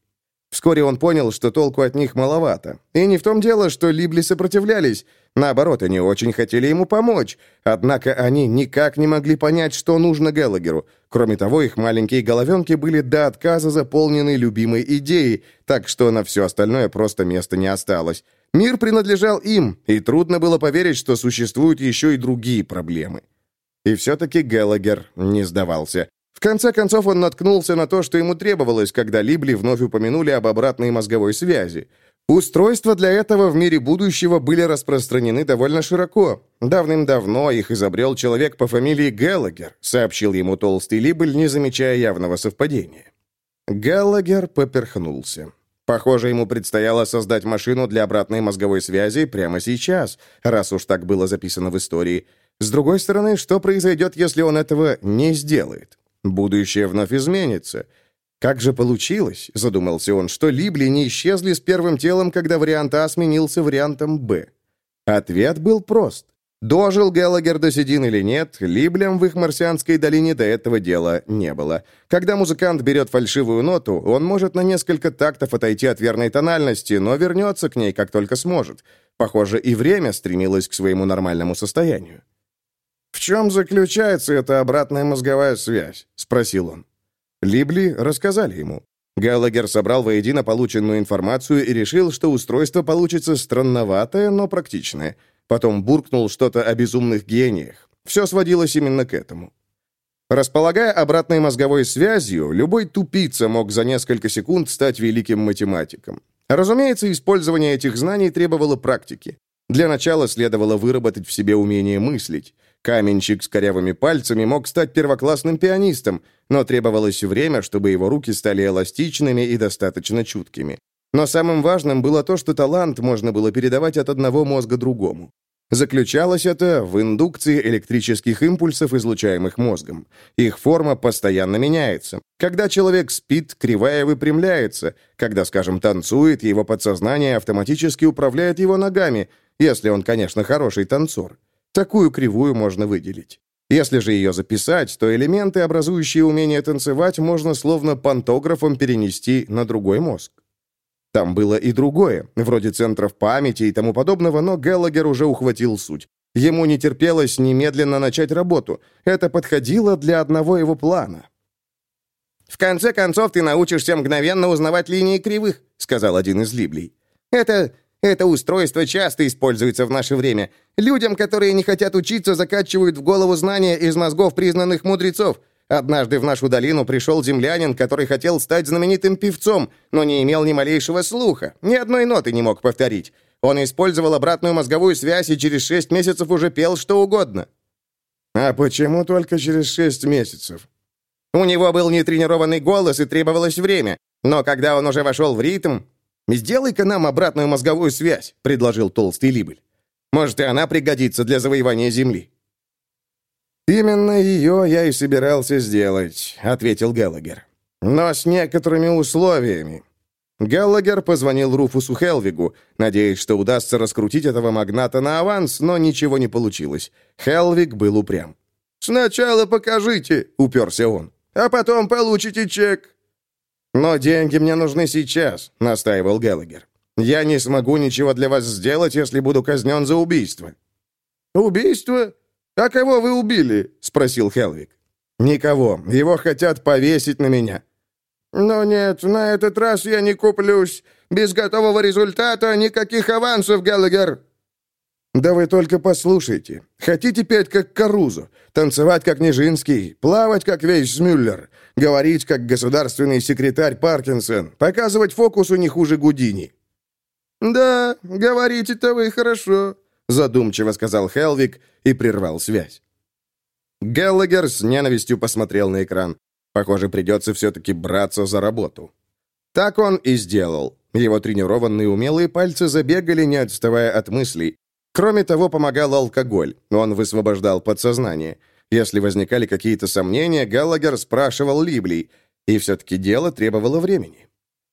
Вскоре он понял, что толку от них маловато. И не в том дело, что Либли сопротивлялись. Наоборот, они очень хотели ему помочь. Однако они никак не могли понять, что нужно Геллагеру. Кроме того, их маленькие головенки были до отказа заполнены любимой идеей, так что на все остальное просто места не осталось. Мир принадлежал им, и трудно было поверить, что существуют еще и другие проблемы. И все-таки Геллагер не сдавался. В конце концов, он наткнулся на то, что ему требовалось, когда Либли вновь упомянули об обратной мозговой связи. Устройства для этого в мире будущего были распространены довольно широко. Давным-давно их изобрел человек по фамилии Геллагер, сообщил ему толстый Либль, не замечая явного совпадения. Геллагер поперхнулся. Похоже, ему предстояло создать машину для обратной мозговой связи прямо сейчас, раз уж так было записано в истории. С другой стороны, что произойдет, если он этого не сделает? Будущее вновь изменится. Как же получилось, задумался он, что Либли не исчезли с первым телом, когда вариант А сменился вариантом Б? Ответ был прост. Дожил Геллагер до седин или нет, Либлям в их марсианской долине до этого дела не было. Когда музыкант берет фальшивую ноту, он может на несколько тактов отойти от верной тональности, но вернется к ней, как только сможет. Похоже, и время стремилось к своему нормальному состоянию. «В чем заключается эта обратная мозговая связь?» — спросил он. Либли рассказали ему. Галагер собрал воедино полученную информацию и решил, что устройство получится странноватое, но практичное. Потом буркнул что-то о безумных гениях. Все сводилось именно к этому. Располагая обратной мозговой связью, любой тупица мог за несколько секунд стать великим математиком. Разумеется, использование этих знаний требовало практики. Для начала следовало выработать в себе умение мыслить. Каменщик с корявыми пальцами мог стать первоклассным пианистом, но требовалось время, чтобы его руки стали эластичными и достаточно чуткими. Но самым важным было то, что талант можно было передавать от одного мозга другому. Заключалось это в индукции электрических импульсов, излучаемых мозгом. Их форма постоянно меняется. Когда человек спит, кривая выпрямляется. Когда, скажем, танцует, его подсознание автоматически управляет его ногами, если он, конечно, хороший танцор. Такую кривую можно выделить. Если же ее записать, то элементы, образующие умение танцевать, можно словно пантографом перенести на другой мозг. Там было и другое, вроде центров памяти и тому подобного, но Геллагер уже ухватил суть. Ему не терпелось немедленно начать работу. Это подходило для одного его плана. «В конце концов, ты научишься мгновенно узнавать линии кривых», — сказал один из Либлей. «Это это устройство часто используется в наше время. Людям, которые не хотят учиться, закачивают в голову знания из мозгов признанных мудрецов. Однажды в нашу долину пришел землянин, который хотел стать знаменитым певцом, но не имел ни малейшего слуха, ни одной ноты не мог повторить. Он использовал обратную мозговую связь и через шесть месяцев уже пел что угодно. А почему только через шесть месяцев? У него был нетренированный голос и требовалось время. Но когда он уже вошел в ритм, «Сделай-ка нам обратную мозговую связь», — предложил толстый Либель. «Может, и она пригодится для завоевания Земли». «Именно ее я и собирался сделать», — ответил Геллагер. «Но с некоторыми условиями». Геллагер позвонил Руфусу Хелвигу, надеясь, что удастся раскрутить этого магната на аванс, но ничего не получилось. Хелвиг был упрям. «Сначала покажите», — уперся он, — «а потом получите чек». «Но деньги мне нужны сейчас», — настаивал Геллагер. «Я не смогу ничего для вас сделать, если буду казнен за убийство». «Убийство? А кого вы убили?» — спросил Хелвик. «Никого. Его хотят повесить на меня». «Но нет, на этот раз я не куплюсь. Без готового результата никаких авансов, Геллагер». «Да вы только послушайте. Хотите петь, как Карузо, танцевать, как Нижинский, плавать, как Вейсмюллер, говорить, как государственный секретарь Паркинсон, показывать фокус у них хуже Гудини?» «Да, говорите-то вы хорошо», — задумчиво сказал Хелвик и прервал связь. Геллагер с ненавистью посмотрел на экран. Похоже, придется все-таки браться за работу. Так он и сделал. Его тренированные умелые пальцы забегали, не отставая от мыслей. Кроме того, помогал алкоголь. Он высвобождал подсознание. Если возникали какие-то сомнения, Галлагер спрашивал Либлей, и все-таки дело требовало времени.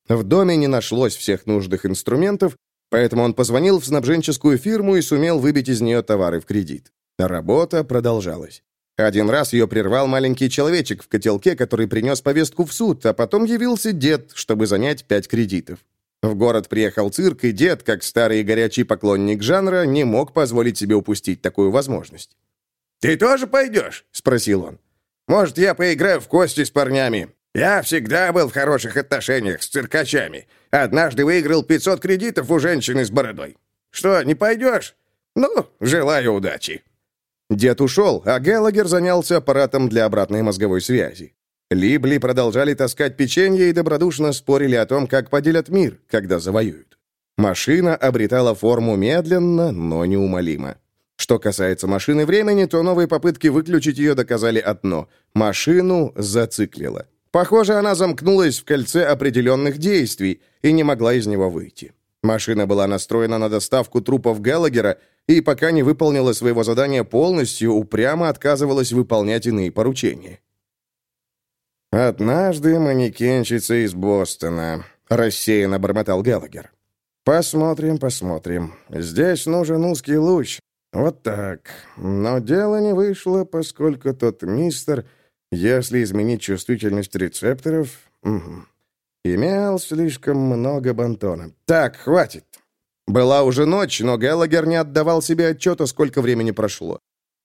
В доме не нашлось всех нужных инструментов, поэтому он позвонил в снабженческую фирму и сумел выбить из нее товары в кредит. Работа продолжалась. Один раз ее прервал маленький человечек в котелке, который принес повестку в суд, а потом явился дед, чтобы занять пять кредитов. В город приехал цирк, и дед, как старый горячий поклонник жанра, не мог позволить себе упустить такую возможность. «Ты тоже пойдешь?» — спросил он. «Может, я поиграю в кости с парнями? Я всегда был в хороших отношениях с циркачами. Однажды выиграл 500 кредитов у женщины с бородой. Что, не пойдешь? Ну, желаю удачи». Дед ушел, а Геллагер занялся аппаратом для обратной мозговой связи. Либли продолжали таскать печенье и добродушно спорили о том, как поделят мир, когда завоюют. Машина обретала форму медленно, но неумолимо. Что касается машины времени, то новые попытки выключить ее доказали одно – машину зациклило. Похоже, она замкнулась в кольце определенных действий и не могла из него выйти. Машина была настроена на доставку трупов Геллагера и, пока не выполнила своего задания полностью, упрямо отказывалась выполнять иные поручения. «Однажды манекенщица из Бостона», — рассеянно бормотал Геллагер. «Посмотрим, посмотрим. Здесь нужен узкий луч. Вот так. Но дело не вышло, поскольку тот мистер, если изменить чувствительность рецепторов, имел слишком много бантона. Так, хватит. Была уже ночь, но Геллагер не отдавал себе отчета, сколько времени прошло.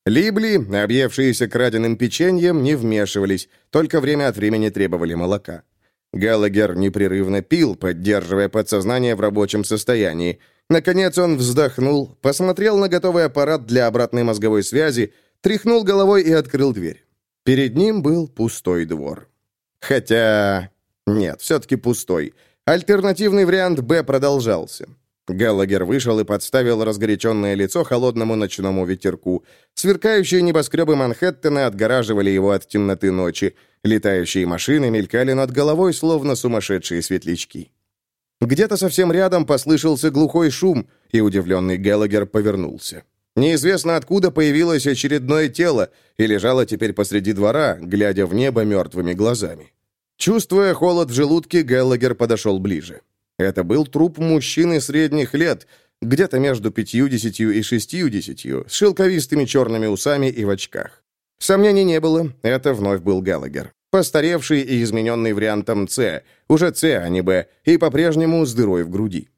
Либли, объевшиеся краденым печеньем, не вмешивались, только время от времени требовали молока. Геллагер непрерывно пил, поддерживая подсознание в рабочем состоянии. Наконец он вздохнул, посмотрел на готовый аппарат для обратной мозговой связи, тряхнул головой и открыл дверь. Перед ним был пустой двор. Хотя... Нет, все-таки пустой. Альтернативный вариант «Б» продолжался. Галлагер вышел и подставил разгоряченное лицо холодному ночному ветерку. Сверкающие небоскребы Манхэттена отгораживали его от темноты ночи. Летающие машины мелькали над головой, словно сумасшедшие светлячки. Где-то совсем рядом послышался глухой шум, и удивленный Галлагер повернулся. Неизвестно откуда появилось очередное тело и лежало теперь посреди двора, глядя в небо мертвыми глазами. Чувствуя холод в желудке, Галлагер подошел ближе. Это был труп мужчины средних лет, где-то между пятьюдесятью и шестьюдесятью, с шелковистыми черными усами и в очках. Сомнений не было, это вновь был Галагер. Постаревший и измененный вариантом С, уже С, а не Б, и по-прежнему с дырой в груди.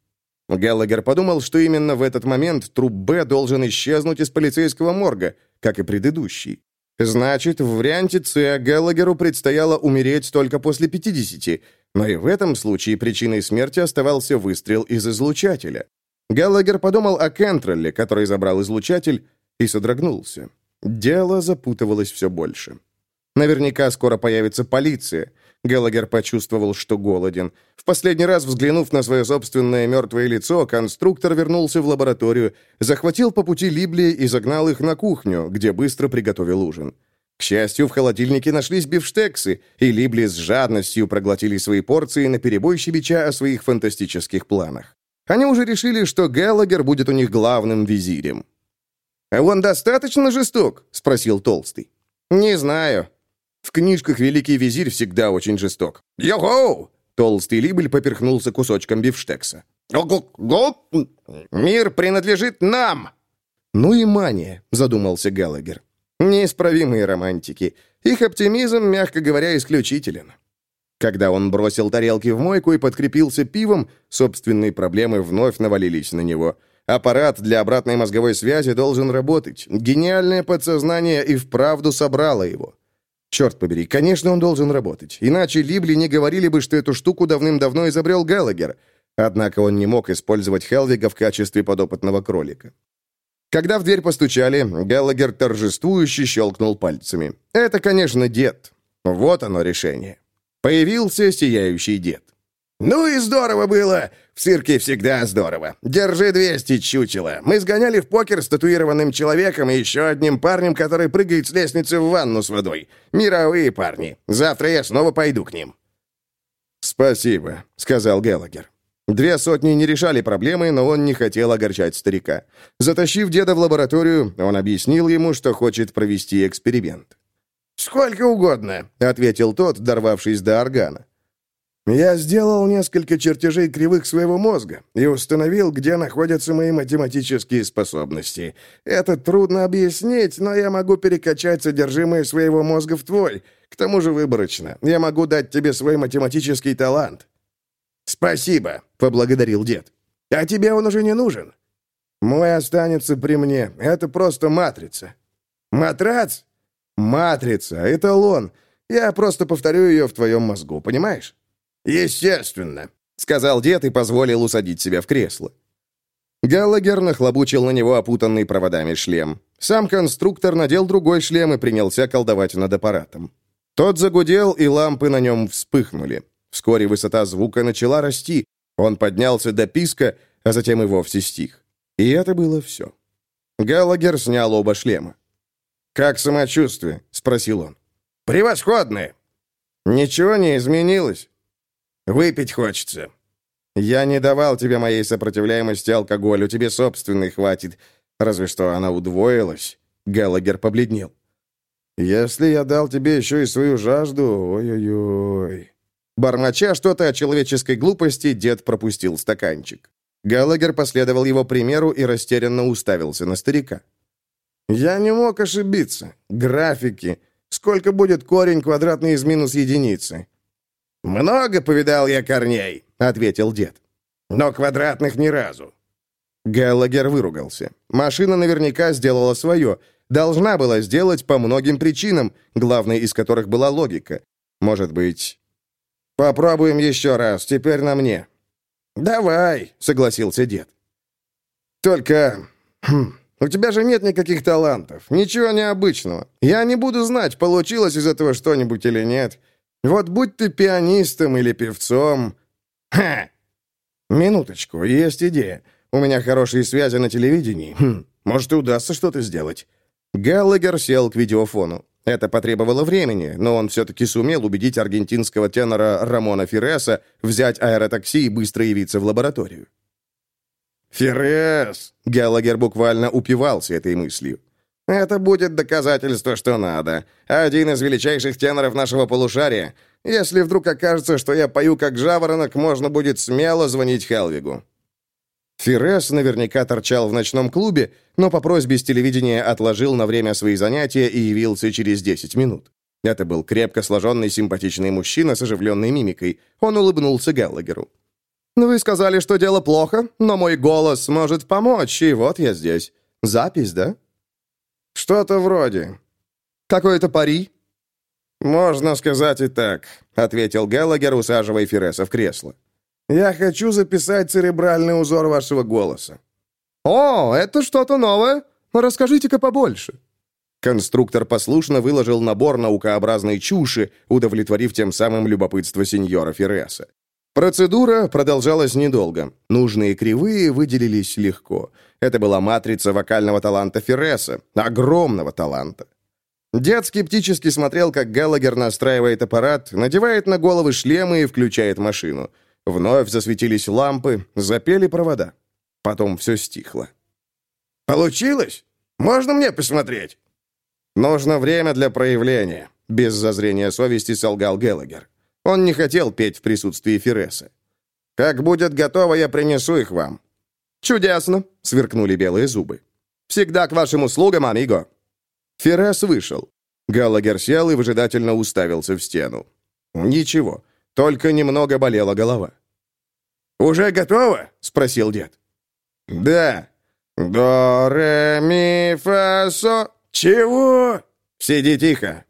Галагер подумал, что именно в этот момент труп Б должен исчезнуть из полицейского морга, как и предыдущий. Значит, в варианте С Галагеру предстояло умереть только после 50, но и в этом случае причиной смерти оставался выстрел из излучателя. Галлагер подумал о Кентрелле, который забрал излучатель, и содрогнулся. Дело запутывалось все больше. Наверняка скоро появится полиция. Галлагер почувствовал, что голоден. В последний раз, взглянув на свое собственное мертвое лицо, конструктор вернулся в лабораторию, захватил по пути Либли и загнал их на кухню, где быстро приготовил ужин. К счастью, в холодильнике нашлись бифштексы, и Либли с жадностью проглотили свои порции, наперебой щебеча о своих фантастических планах. Они уже решили, что Геллагер будет у них главным визирем. «А он достаточно жесток?» — спросил Толстый. «Не знаю. В книжках Великий Визирь всегда очень жесток». «Йо-хоу!» — Толстый Либель поперхнулся кусочком бифштекса. «Мир принадлежит нам!» «Ну и мания», — задумался Геллагер. Неисправимые романтики. Их оптимизм, мягко говоря, исключителен. Когда он бросил тарелки в мойку и подкрепился пивом, собственные проблемы вновь навалились на него. Аппарат для обратной мозговой связи должен работать. Гениальное подсознание и вправду собрало его. Черт побери, конечно, он должен работать. Иначе Либли не говорили бы, что эту штуку давным-давно изобрел Галагер. Однако он не мог использовать Хелвига в качестве подопытного кролика. Когда в дверь постучали, Галлагер торжествующе щелкнул пальцами. «Это, конечно, дед. Вот оно решение». Появился сияющий дед. «Ну и здорово было! В цирке всегда здорово. Держи 200, чучело. Мы сгоняли в покер с татуированным человеком и еще одним парнем, который прыгает с лестницы в ванну с водой. Мировые парни. Завтра я снова пойду к ним». «Спасибо», — сказал Геллагер. Две сотни не решали проблемы, но он не хотел огорчать старика. Затащив деда в лабораторию, он объяснил ему, что хочет провести эксперимент. «Сколько угодно», — ответил тот, дорвавшись до органа. Я сделал несколько чертежей кривых своего мозга и установил, где находятся мои математические способности. Это трудно объяснить, но я могу перекачать содержимое своего мозга в твой. К тому же выборочно. Я могу дать тебе свой математический талант». «Спасибо», — поблагодарил дед. «А тебе он уже не нужен?» «Мой останется при мне. Это просто матрица». «Матрац?» «Матрица. Эталон. Я просто повторю ее в твоем мозгу, понимаешь?» «Естественно», — сказал дед и позволил усадить себя в кресло. Галлагер нахлобучил на него опутанный проводами шлем. Сам конструктор надел другой шлем и принялся колдовать над аппаратом. Тот загудел, и лампы на нем вспыхнули. Вскоре высота звука начала расти. Он поднялся до писка, а затем и вовсе стих. И это было все. Галлагер снял оба шлема. «Как самочувствие?» — спросил он. «Превосходное!» «Ничего не изменилось?» Выпить хочется». «Я не давал тебе моей сопротивляемости алкоголю, тебе собственной хватит. Разве что она удвоилась». Галагер побледнел. «Если я дал тебе еще и свою жажду, ой-ой-ой...» Бормоча что-то о человеческой глупости, дед пропустил стаканчик. Галагер последовал его примеру и растерянно уставился на старика. «Я не мог ошибиться. Графики. Сколько будет корень квадратный из минус единицы? «Много повидал я корней», — ответил дед. «Но квадратных ни разу». Галлагер выругался. Машина наверняка сделала свое. Должна была сделать по многим причинам, главной из которых была логика. Может быть... «Попробуем еще раз, теперь на мне». «Давай», — согласился дед. «Только... Хм, у тебя же нет никаких талантов, ничего необычного. Я не буду знать, получилось из этого что-нибудь или нет. Вот будь ты пианистом или певцом... Ха! Минуточку, есть идея. У меня хорошие связи на телевидении. Хм, может, и удастся что-то сделать. Галлагер сел к видеофону. Это потребовало времени, но он все-таки сумел убедить аргентинского тенора Рамона Ферреса взять аэротакси и быстро явиться в лабораторию. «Феррес!» — Галлагер буквально упивался этой мыслью. Это будет доказательство, что надо. Один из величайших теноров нашего полушария. Если вдруг окажется, что я пою как жаворонок, можно будет смело звонить Хелвигу». Фирес наверняка торчал в ночном клубе, но по просьбе с телевидения отложил на время свои занятия и явился через 10 минут. Это был крепко сложенный симпатичный мужчина с оживленной мимикой. Он улыбнулся Геллагеру. «Вы сказали, что дело плохо, но мой голос может помочь, и вот я здесь. Запись, да?» «Что-то вроде». «Какое-то пари?» «Можно сказать и так», — ответил Геллагер, усаживая Фереса в кресло. «Я хочу записать церебральный узор вашего голоса». «О, это что-то новое? Расскажите-ка побольше». Конструктор послушно выложил набор наукообразной чуши, удовлетворив тем самым любопытство сеньора Ферреса. Процедура продолжалась недолго. Нужные кривые выделились легко. Это была матрица вокального таланта Ферреса, огромного таланта. Дед скептически смотрел, как Галагер настраивает аппарат, надевает на головы шлемы и включает машину. Вновь засветились лампы, запели провода. Потом все стихло. «Получилось? Можно мне посмотреть?» «Нужно время для проявления», — без зазрения совести солгал Геллагер. Он не хотел петь в присутствии Фереса. «Как будет готово, я принесу их вам». «Чудесно!» — сверкнули белые зубы. «Всегда к вашим услугам, амиго!» Феррес вышел. Галлагер сел и выжидательно уставился в стену. «Ничего, только немного болела голова». «Уже готово?» — спросил дед. «Да. До, ре, ми, фа, со...» «Чего?» «Сиди тихо».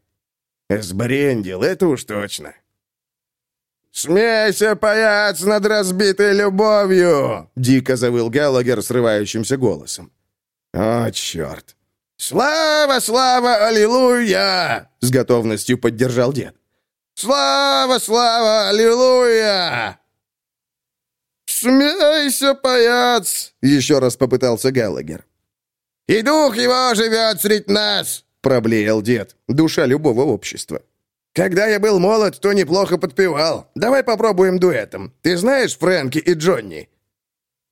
«Сбрендил, это уж точно». «Смейся, паяц, над разбитой любовью!» — дико завыл Геллагер срывающимся голосом. О, черт. «Слава, слава, аллилуйя!» — с готовностью поддержал дед. «Слава, слава, аллилуйя!» «Смейся, паяц!» — еще раз попытался Галагер. «И дух его живет среди нас!» — проблеял дед, душа любого общества. «Когда я был молод, то неплохо подпевал. Давай попробуем дуэтом. Ты знаешь Фрэнки и Джонни?»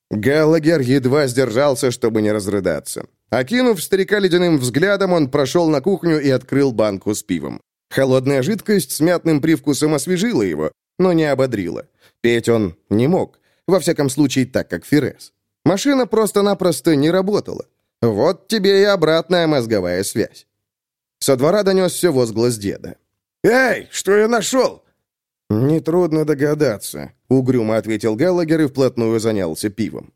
Галагер едва сдержался, чтобы не разрыдаться. Окинув старика ледяным взглядом, он прошел на кухню и открыл банку с пивом. Холодная жидкость с мятным привкусом освежила его, но не ободрила. Петь он не мог, во всяком случае так, как Ферес. Машина просто-напросто не работала. Вот тебе и обратная мозговая связь. Со двора донесся возглас деда. «Эй, что я нашел?» «Нетрудно догадаться», — угрюмо ответил Галлагер и вплотную занялся пивом.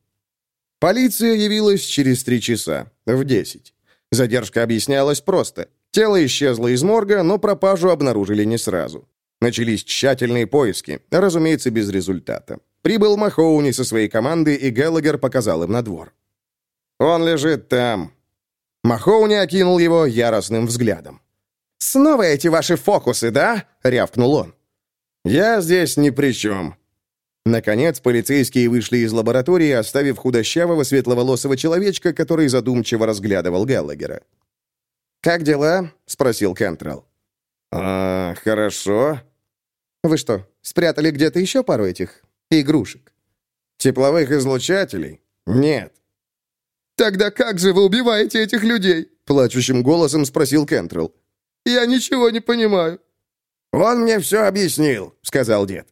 Полиция явилась через три часа, в десять. Задержка объяснялась просто. Тело исчезло из морга, но пропажу обнаружили не сразу. Начались тщательные поиски, разумеется, без результата. Прибыл Махоуни со своей командой, и Геллагер показал им на двор. «Он лежит там». Махоуни окинул его яростным взглядом. «Снова эти ваши фокусы, да?» — рявкнул он. «Я здесь ни при чем». Наконец, полицейские вышли из лаборатории, оставив худощавого светловолосого человечка, который задумчиво разглядывал Геллагера. «Как дела?» — спросил Кентрелл. «А, хорошо». «Вы что, спрятали где-то еще пару этих игрушек?» «Тепловых излучателей? Нет». «Тогда как же вы убиваете этих людей?» — плачущим голосом спросил Кентрелл. «Я ничего не понимаю». «Он мне все объяснил», — сказал дед.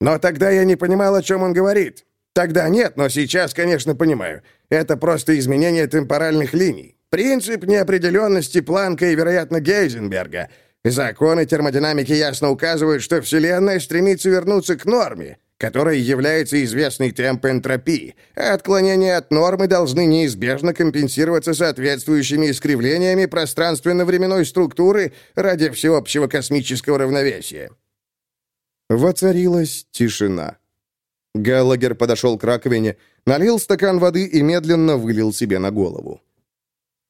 «Но тогда я не понимал, о чем он говорит. Тогда нет, но сейчас, конечно, понимаю. Это просто изменение темпоральных линий. Принцип неопределенности Планка и, вероятно, Гейзенберга. Законы термодинамики ясно указывают, что Вселенная стремится вернуться к норме, которой является известный темп энтропии, а отклонения от нормы должны неизбежно компенсироваться соответствующими искривлениями пространственно-временной структуры ради всеобщего космического равновесия. Воцарилась тишина. Галлагер подошел к раковине, налил стакан воды и медленно вылил себе на голову.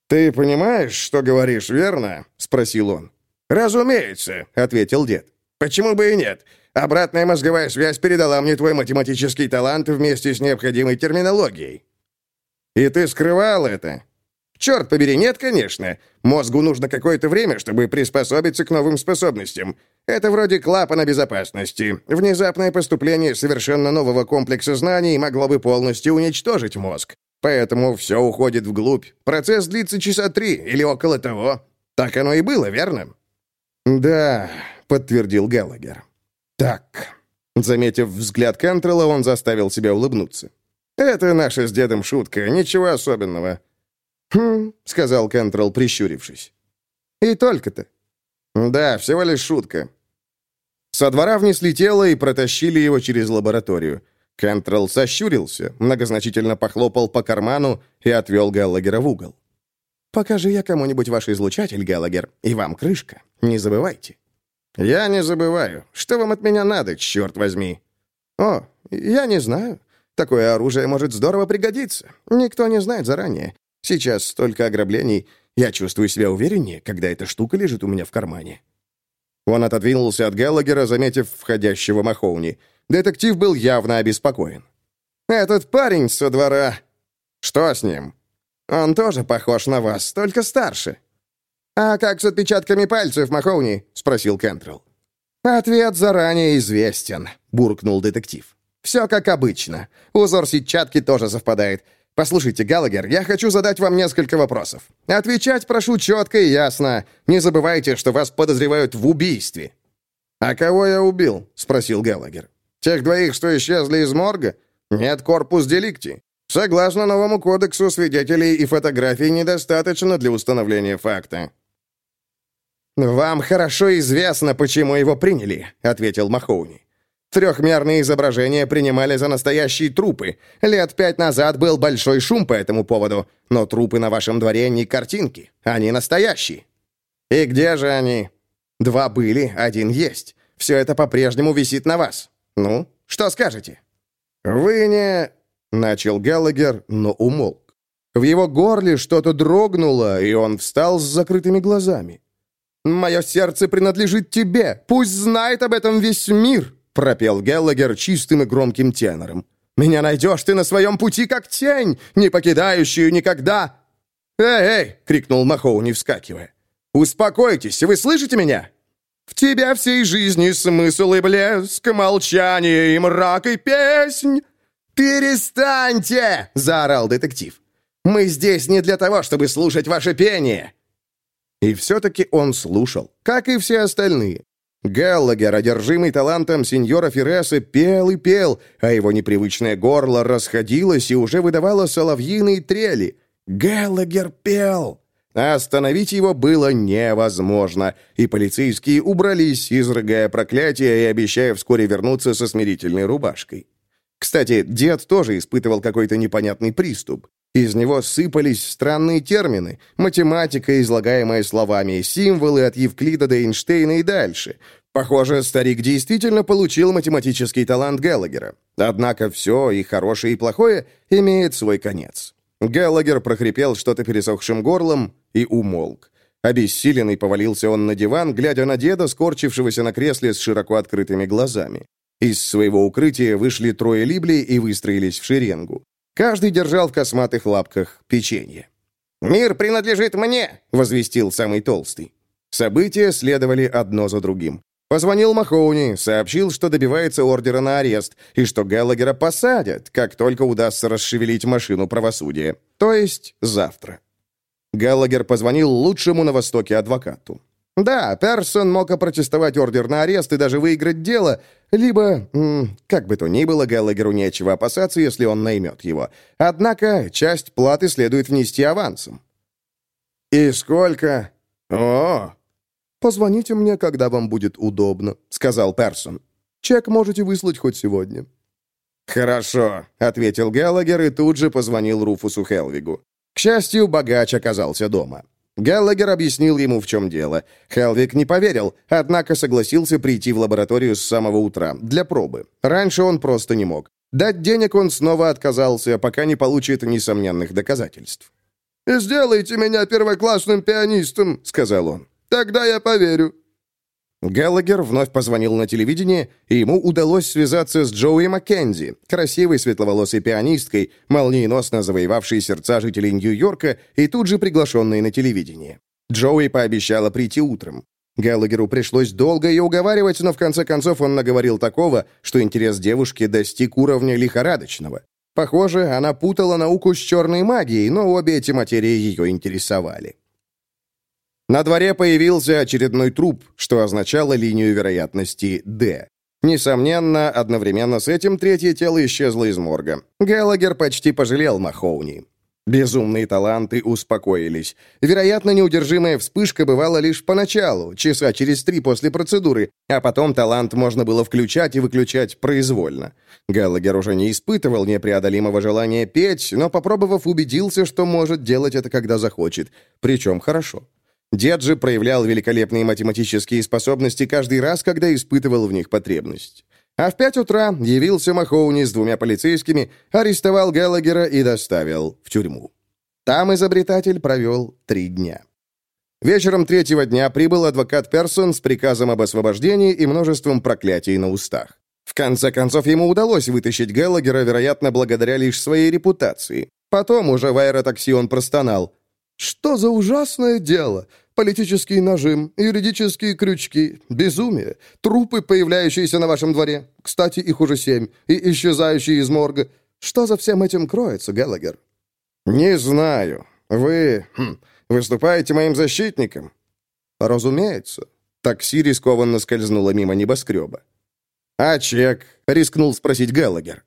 «Ты понимаешь, что говоришь, верно?» — спросил он. «Разумеется», — ответил дед. «Почему бы и нет? Обратная мозговая связь передала мне твой математический талант вместе с необходимой терминологией». «И ты скрывал это?» «Черт побери, нет, конечно. Мозгу нужно какое-то время, чтобы приспособиться к новым способностям. Это вроде клапана безопасности. Внезапное поступление совершенно нового комплекса знаний могло бы полностью уничтожить мозг. Поэтому все уходит вглубь. Процесс длится часа три или около того. Так оно и было, верно?» «Да», — подтвердил Геллагер. «Так». Заметив взгляд Кантрелла, он заставил себя улыбнуться. «Это наша с дедом шутка, ничего особенного». «Хм», — сказал Кантрелл, прищурившись. «И только-то». «Да, всего лишь шутка». Со двора внесли тело и протащили его через лабораторию. Кентрелл сощурился, многозначительно похлопал по карману и отвел Галлагера в угол. «Покажи я кому-нибудь ваш излучатель, Галлагер, и вам крышка. Не забывайте». «Я не забываю. Что вам от меня надо, черт возьми?» «О, я не знаю. Такое оружие может здорово пригодиться. Никто не знает заранее. Сейчас столько ограблений. Я чувствую себя увереннее, когда эта штука лежит у меня в кармане». Он отодвинулся от Галлагера, заметив входящего Махоуни. Детектив был явно обеспокоен. «Этот парень со двора...» «Что с ним?» «Он тоже похож на вас, только старше». «А как с отпечатками пальцев, Махоуни?» — спросил Кентрелл. «Ответ заранее известен», — буркнул детектив. «Все как обычно. Узор сетчатки тоже совпадает. Послушайте, Галагер, я хочу задать вам несколько вопросов. Отвечать прошу четко и ясно. Не забывайте, что вас подозревают в убийстве». «А кого я убил?» — спросил Галагер. Тех двоих, что исчезли из морга? Нет корпус деликти. Согласно новому кодексу, свидетелей и фотографий недостаточно для установления факта». «Вам хорошо известно, почему его приняли», — ответил Махоуни. «Трехмерные изображения принимали за настоящие трупы. Лет пять назад был большой шум по этому поводу, но трупы на вашем дворе не картинки, они настоящие». «И где же они?» «Два были, один есть. Все это по-прежнему висит на вас». «Ну, что скажете?» «Вы не...» — начал Галлагер, но умолк. В его горле что-то дрогнуло, и он встал с закрытыми глазами. «Мое сердце принадлежит тебе! Пусть знает об этом весь мир!» — пропел Геллагер чистым и громким тенором. «Меня найдешь ты на своем пути, как тень, не покидающую никогда!» «Эй, эй!» — крикнул Махоуни, вскакивая. «Успокойтесь, вы слышите меня?» «В тебя всей жизни смысл и блеск, молчание и мрак и песнь!» «Перестаньте!» — заорал детектив. «Мы здесь не для того, чтобы слушать ваше пение!» И все-таки он слушал, как и все остальные. Галлагер, одержимый талантом сеньора Ферреса, пел и пел, а его непривычное горло расходилось и уже выдавало соловьиные трели. Галлагер пел! Остановить его было невозможно, и полицейские убрались, изрыгая проклятие и обещая вскоре вернуться со смирительной рубашкой. Кстати, дед тоже испытывал какой-то непонятный приступ. Из него сыпались странные термины, математика, излагаемая словами, символы от Евклида до Эйнштейна и дальше. Похоже, старик действительно получил математический талант Геллагера. Однако все, и хорошее, и плохое, имеет свой конец. Геллагер прохрипел что-то пересохшим горлом и умолк. Обессиленный повалился он на диван, глядя на деда, скорчившегося на кресле с широко открытыми глазами. Из своего укрытия вышли трое либлей и выстроились в шеренгу. Каждый держал в косматых лапках печенье. «Мир принадлежит мне!» — возвестил самый толстый. События следовали одно за другим. Позвонил Махоуни, сообщил, что добивается ордера на арест, и что Геллагера посадят, как только удастся расшевелить машину правосудия. То есть завтра. Геллагер позвонил лучшему на Востоке адвокату. Да, Персон мог опротестовать ордер на арест и даже выиграть дело, либо, как бы то ни было, Геллагеру нечего опасаться, если он наймет его. Однако часть платы следует внести авансом. «И сколько?» «О!» «Позвоните мне, когда вам будет удобно», — сказал Персон. «Чек можете выслать хоть сегодня». «Хорошо», — ответил Геллагер и тут же позвонил Руфусу Хелвигу. К счастью, богач оказался дома. Галлагер объяснил ему, в чем дело. Хелвик не поверил, однако согласился прийти в лабораторию с самого утра, для пробы. Раньше он просто не мог. Дать денег он снова отказался, пока не получит несомненных доказательств. «Сделайте меня первоклассным пианистом», — сказал он. «Тогда я поверю». Галлагер вновь позвонил на телевидение, и ему удалось связаться с Джоуи Маккензи, красивой светловолосой пианисткой, молниеносно завоевавшей сердца жителей Нью-Йорка и тут же приглашенной на телевидение. Джоуи пообещала прийти утром. Галлагеру пришлось долго ее уговаривать, но в конце концов он наговорил такого, что интерес девушки достиг уровня лихорадочного. Похоже, она путала науку с черной магией, но обе эти материи ее интересовали. На дворе появился очередной труп, что означало линию вероятности «Д». Несомненно, одновременно с этим третье тело исчезло из морга. Геллагер почти пожалел Махоуни. Безумные таланты успокоились. Вероятно, неудержимая вспышка бывала лишь поначалу, часа через три после процедуры, а потом талант можно было включать и выключать произвольно. Галлагер уже не испытывал непреодолимого желания петь, но, попробовав, убедился, что может делать это, когда захочет. Причем хорошо. Дед же проявлял великолепные математические способности каждый раз, когда испытывал в них потребность. А в пять утра явился Махоуни с двумя полицейскими, арестовал Геллагера и доставил в тюрьму. Там изобретатель провел три дня. Вечером третьего дня прибыл адвокат Персон с приказом об освобождении и множеством проклятий на устах. В конце концов, ему удалось вытащить Геллагера, вероятно, благодаря лишь своей репутации. Потом уже в аэротакси он простонал. «Что за ужасное дело? Политический нажим, юридические крючки, безумие, трупы, появляющиеся на вашем дворе. Кстати, их уже семь, и исчезающие из морга. Что за всем этим кроется, Геллагер?» «Не знаю. Вы хм, выступаете моим защитником?» «Разумеется». Такси рискованно скользнуло мимо небоскреба. «А чек?» — рискнул спросить Геллагер.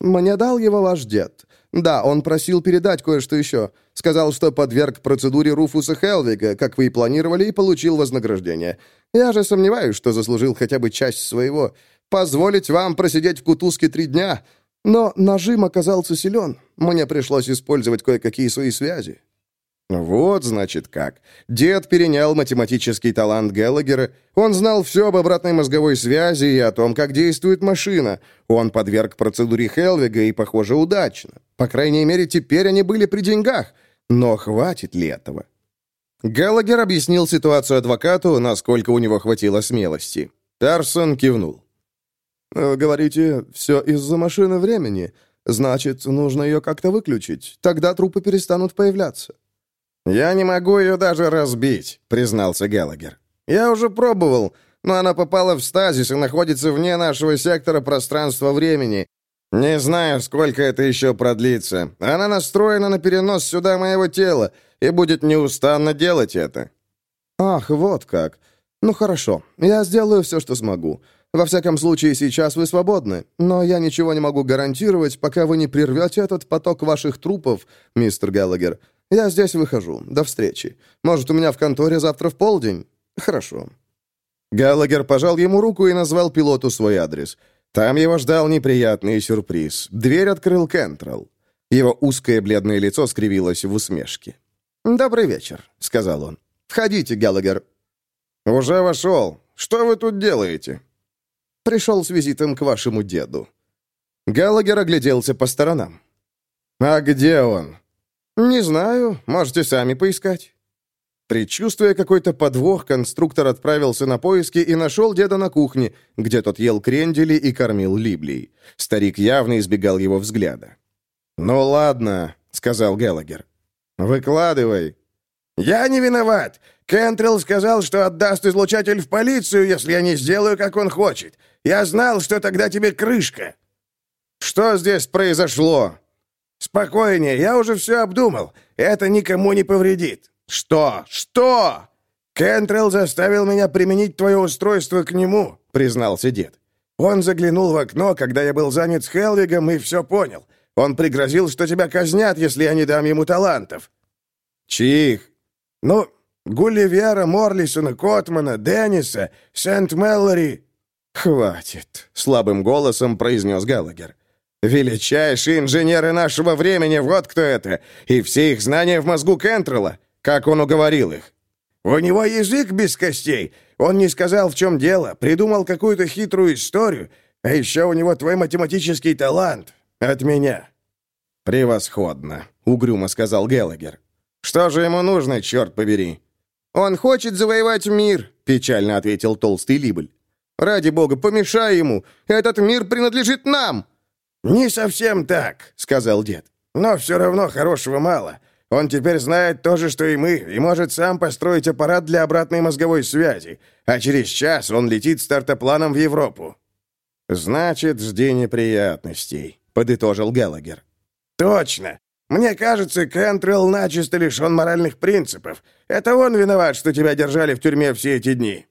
«Мне дал его ваш дед. Да, он просил передать кое-что еще. Сказал, что подверг процедуре Руфуса Хелвига, как вы и планировали, и получил вознаграждение. Я же сомневаюсь, что заслужил хотя бы часть своего. Позволить вам просидеть в кутузке три дня. Но нажим оказался силен. Мне пришлось использовать кое-какие свои связи. Вот, значит, как. Дед перенял математический талант Геллагера. Он знал все об обратной мозговой связи и о том, как действует машина. Он подверг процедуре Хелвига и, похоже, удачно. По крайней мере, теперь они были при деньгах. Но хватит ли этого? Галагер объяснил ситуацию адвокату, насколько у него хватило смелости. Тарсон кивнул. «Э, «Говорите, все из-за машины времени. Значит, нужно ее как-то выключить. Тогда трупы перестанут появляться». «Я не могу ее даже разбить», — признался Галагер. «Я уже пробовал, но она попала в стазис и находится вне нашего сектора пространства-времени. Не знаю, сколько это еще продлится. Она настроена на перенос сюда моего тела и будет неустанно делать это». «Ах, вот как. Ну хорошо, я сделаю все, что смогу. Во всяком случае, сейчас вы свободны, но я ничего не могу гарантировать, пока вы не прервете этот поток ваших трупов, мистер Геллагер. Я здесь выхожу. До встречи. Может, у меня в конторе завтра в полдень? Хорошо». Галлагер пожал ему руку и назвал пилоту свой адрес. Там его ждал неприятный сюрприз. Дверь открыл Кентрелл. Его узкое бледное лицо скривилось в усмешке. «Добрый вечер», — сказал он. «Входите, Галлагер». «Уже вошел. Что вы тут делаете?» «Пришел с визитом к вашему деду». Галлагер огляделся по сторонам. «А где он?» «Не знаю. Можете сами поискать». Причувствуя какой-то подвох, конструктор отправился на поиски и нашел деда на кухне, где тот ел крендели и кормил либлей. Старик явно избегал его взгляда. «Ну ладно», — сказал Геллагер. «Выкладывай». «Я не виноват. Кентрелл сказал, что отдаст излучатель в полицию, если я не сделаю, как он хочет. Я знал, что тогда тебе крышка». «Что здесь произошло?» «Спокойнее, я уже все обдумал. Это никому не повредит». «Что? Что?» «Кентрелл заставил меня применить твое устройство к нему», — признался дед. «Он заглянул в окно, когда я был занят с Хелвигом, и все понял. Он пригрозил, что тебя казнят, если я не дам ему талантов». «Чьих?» «Ну, Гулливера, Морлисона, Котмана, Денниса, Сент-Меллори». «Хватит», — слабым голосом произнес Галагер. «Величайшие инженеры нашего времени, вот кто это! И все их знания в мозгу Кентрелла. Как он уговорил их? У него язык без костей. Он не сказал, в чем дело, придумал какую-то хитрую историю. А еще у него твой математический талант. От меня». «Превосходно», — угрюмо сказал Геллагер. «Что же ему нужно, черт побери?» «Он хочет завоевать мир», — печально ответил толстый Либель. «Ради бога, помешай ему! Этот мир принадлежит нам!» «Не совсем так», — сказал дед. «Но все равно хорошего мало. Он теперь знает то же, что и мы, и может сам построить аппарат для обратной мозговой связи. А через час он летит стартопланом в Европу». «Значит, жди неприятностей», — подытожил Геллагер. «Точно. Мне кажется, Кентрелл начисто лишен моральных принципов. Это он виноват, что тебя держали в тюрьме все эти дни».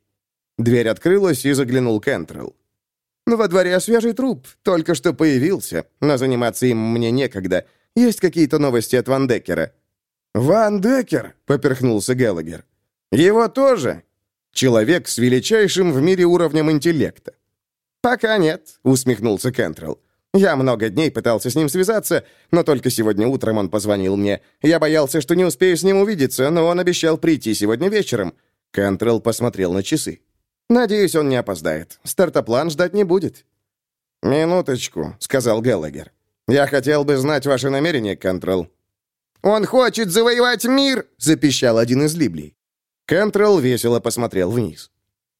Дверь открылась, и заглянул Кентрелл. «Ну, во дворе свежий труп. Только что появился. Но заниматься им мне некогда. Есть какие-то новости от Ван Деккера?» «Ван Деккер?» — поперхнулся Геллагер. «Его тоже?» «Человек с величайшим в мире уровнем интеллекта». «Пока нет», — усмехнулся Кентрелл. «Я много дней пытался с ним связаться, но только сегодня утром он позвонил мне. Я боялся, что не успею с ним увидеться, но он обещал прийти сегодня вечером». Кентрелл посмотрел на часы. «Надеюсь, он не опоздает. Стартоплан ждать не будет». «Минуточку», — сказал Геллагер. «Я хотел бы знать ваши намерения, Кентрелл. «Он хочет завоевать мир!» — запищал один из Либлей. Кентрелл весело посмотрел вниз.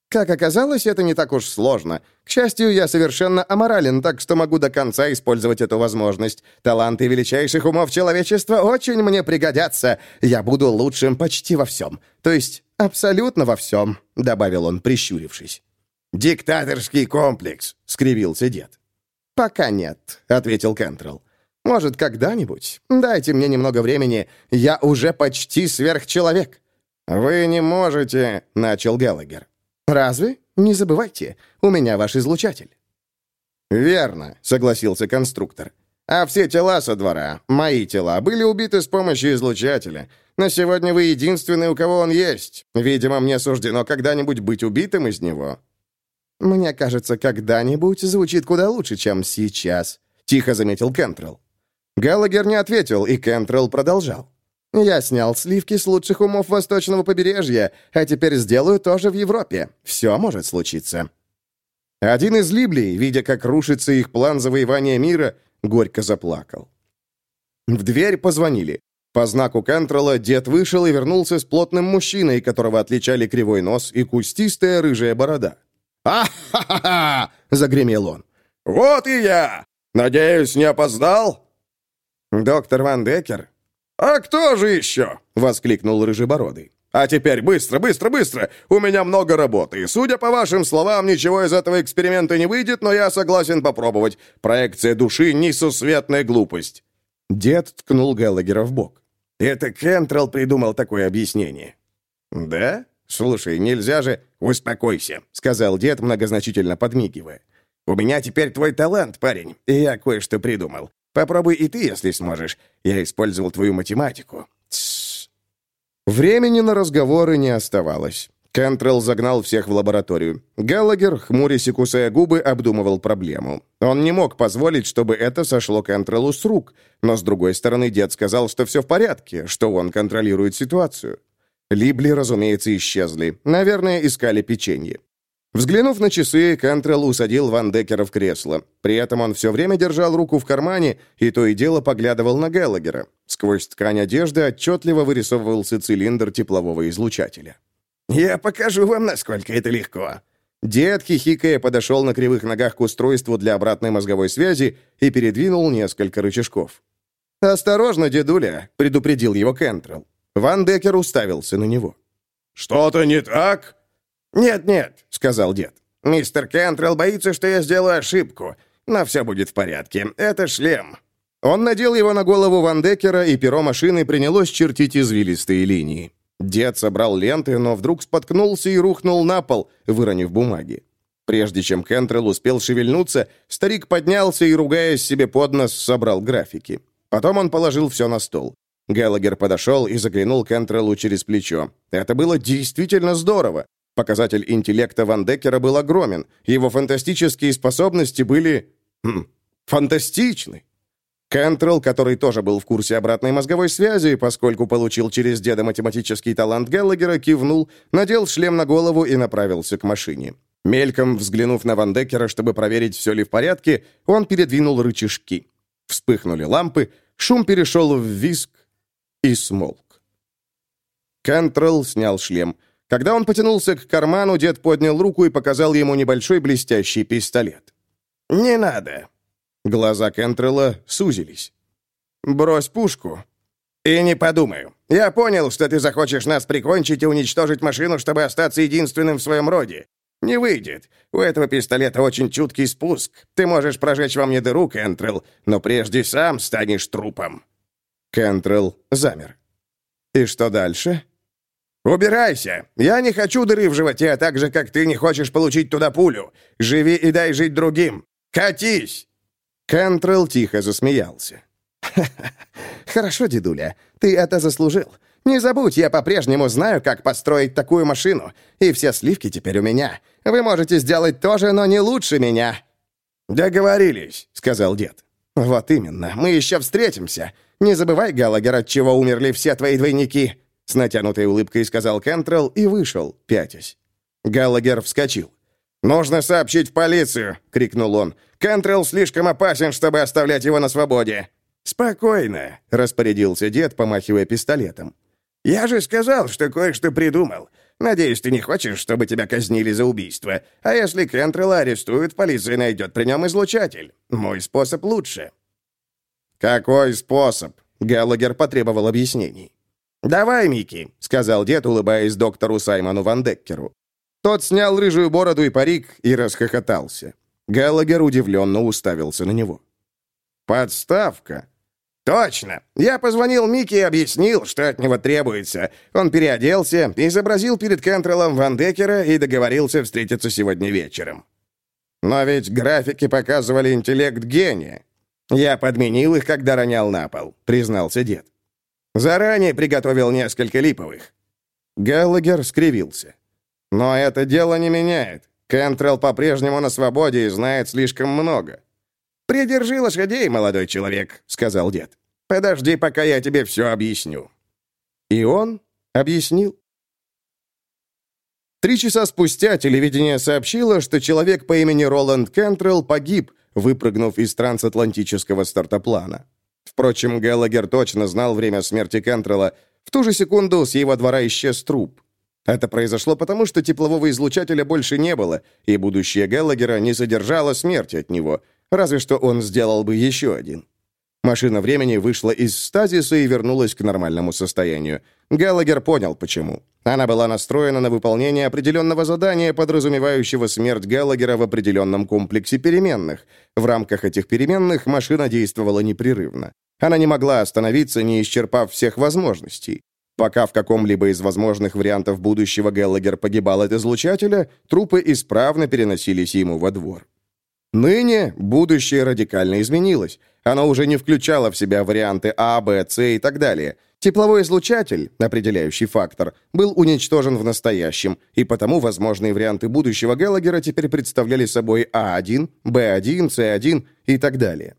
Как оказалось, это не так уж сложно. К счастью, я совершенно аморален, так что могу до конца использовать эту возможность. Таланты величайших умов человечества очень мне пригодятся. Я буду лучшим почти во всем. То есть абсолютно во всем», — добавил он, прищурившись. «Диктаторский комплекс», — скривился дед. «Пока нет», — ответил Кентрелл. Может, когда-нибудь? Дайте мне немного времени. Я уже почти сверхчеловек». «Вы не можете», — начал Геллагер. «Разве? Не забывайте, у меня ваш излучатель». «Верно», — согласился конструктор. «А все тела со двора, мои тела, были убиты с помощью излучателя. На сегодня вы единственный, у кого он есть. Видимо, мне суждено когда-нибудь быть убитым из него». «Мне кажется, когда-нибудь звучит куда лучше, чем сейчас», — тихо заметил Кентрелл. Галагер не ответил, и Кентрелл продолжал. «Я снял сливки с лучших умов восточного побережья, а теперь сделаю тоже в Европе. Все может случиться». Один из Либлей, видя, как рушится их план завоевания мира, горько заплакал. В дверь позвонили. По знаку Кентрелла дед вышел и вернулся с плотным мужчиной, которого отличали кривой нос и кустистая рыжая борода. «А-ха-ха-ха!» — загремел он. «Вот и я! Надеюсь, не опоздал?» «Доктор Ван Декер?» «А кто же еще?» — воскликнул Рыжебородый. «А теперь быстро, быстро, быстро! У меня много работы. Судя по вашим словам, ничего из этого эксперимента не выйдет, но я согласен попробовать. Проекция души — несусветная глупость». Дед ткнул Геллагера в бок. Это Кентрелл придумал такое объяснение. Да? Слушай, нельзя же... Успокойся, сказал дед, многозначительно подмигивая. У меня теперь твой талант, парень, и я кое-что придумал. Попробуй и ты, если сможешь. Я использовал твою математику. Тссс. Времени на разговоры не оставалось. Кентрелл загнал всех в лабораторию. Галлагер, хмурясь и кусая губы, обдумывал проблему. Он не мог позволить, чтобы это сошло Кентреллу с рук, но, с другой стороны, дед сказал, что все в порядке, что он контролирует ситуацию. Либли, разумеется, исчезли. Наверное, искали печенье. Взглянув на часы, Кантрелл усадил Ван Деккера в кресло. При этом он все время держал руку в кармане и то и дело поглядывал на Геллагера. Сквозь ткань одежды отчетливо вырисовывался цилиндр теплового излучателя. «Я покажу вам, насколько это легко». Дед, хихикая, подошел на кривых ногах к устройству для обратной мозговой связи и передвинул несколько рычажков. «Осторожно, дедуля», — предупредил его Кентрелл. Ван Деккер уставился на него. «Что-то не так?» «Нет-нет», — сказал дед. «Мистер Кентрелл боится, что я сделаю ошибку, но все будет в порядке. Это шлем». Он надел его на голову Ван Деккера, и перо машины принялось чертить извилистые линии. Дед собрал ленты, но вдруг споткнулся и рухнул на пол, выронив бумаги. Прежде чем Кентрелл успел шевельнуться, старик поднялся и, ругаясь себе под нос, собрал графики. Потом он положил все на стол. Геллагер подошел и заглянул Кентреллу через плечо. Это было действительно здорово. Показатель интеллекта Ван Деккера был огромен. Его фантастические способности были... Хм, фантастичны. Кентрелл, который тоже был в курсе обратной мозговой связи, поскольку получил через деда математический талант Геллагера, кивнул, надел шлем на голову и направился к машине. Мельком взглянув на Ван Деккера, чтобы проверить, все ли в порядке, он передвинул рычажки. Вспыхнули лампы, шум перешел в виск и смолк. Кентрелл снял шлем. Когда он потянулся к карману, дед поднял руку и показал ему небольшой блестящий пистолет. «Не надо», Глаза Кентрелла сузились. «Брось пушку». «И не подумаю. Я понял, что ты захочешь нас прикончить и уничтожить машину, чтобы остаться единственным в своем роде. Не выйдет. У этого пистолета очень чуткий спуск. Ты можешь прожечь во мне дыру, Кентрелл, но прежде сам станешь трупом». Кентрелл замер. «И что дальше?» «Убирайся! Я не хочу дыры в животе, а так же, как ты не хочешь получить туда пулю. Живи и дай жить другим. Катись!» Кентрелл тихо засмеялся. хорошо дедуля, ты это заслужил. Не забудь, я по-прежнему знаю, как построить такую машину, и все сливки теперь у меня. Вы можете сделать то же, но не лучше меня». «Договорились», — сказал дед. «Вот именно, мы еще встретимся. Не забывай, Галагер, от чего умерли все твои двойники», — с натянутой улыбкой сказал Кентрелл и вышел, пятясь. Галагер вскочил. «Нужно сообщить в полицию!» — крикнул он. «Кентрелл слишком опасен, чтобы оставлять его на свободе!» «Спокойно!» — распорядился дед, помахивая пистолетом. «Я же сказал, что кое-что придумал. Надеюсь, ты не хочешь, чтобы тебя казнили за убийство. А если Кентрелла арестуют, полиция найдет при нем излучатель. Мой способ лучше». «Какой способ?» — Галлагер потребовал объяснений. «Давай, Микки», — сказал дед, улыбаясь доктору Саймону Ван Деккеру. Тот снял рыжую бороду и парик и расхохотался. Галлагер удивленно уставился на него. «Подставка?» «Точно! Я позвонил Микки и объяснил, что от него требуется. Он переоделся, изобразил перед Кентреллом Ван Деккера и договорился встретиться сегодня вечером». «Но ведь графики показывали интеллект гения». «Я подменил их, когда ронял на пол», — признался дед. «Заранее приготовил несколько липовых». Галлагер скривился. Но это дело не меняет. Кентрелл по-прежнему на свободе и знает слишком много. «Придержи лошадей, молодой человек», — сказал дед. «Подожди, пока я тебе все объясню». И он объяснил. Три часа спустя телевидение сообщило, что человек по имени Роланд Кентрелл погиб, выпрыгнув из трансатлантического стартоплана. Впрочем, Геллагер точно знал время смерти Кентрелла. В ту же секунду с его двора исчез труп. Это произошло потому, что теплового излучателя больше не было, и будущее Геллагера не содержало смерти от него, разве что он сделал бы еще один. Машина времени вышла из стазиса и вернулась к нормальному состоянию. Геллагер понял, почему. Она была настроена на выполнение определенного задания, подразумевающего смерть Геллагера в определенном комплексе переменных. В рамках этих переменных машина действовала непрерывно. Она не могла остановиться, не исчерпав всех возможностей. Пока в каком-либо из возможных вариантов будущего Геллагер погибал от излучателя, трупы исправно переносились ему во двор. Ныне будущее радикально изменилось. Оно уже не включало в себя варианты А, Б, С и так далее. Тепловой излучатель, определяющий фактор, был уничтожен в настоящем, и потому возможные варианты будущего Геллагера теперь представляли собой А1, Б1, С1 и так далее.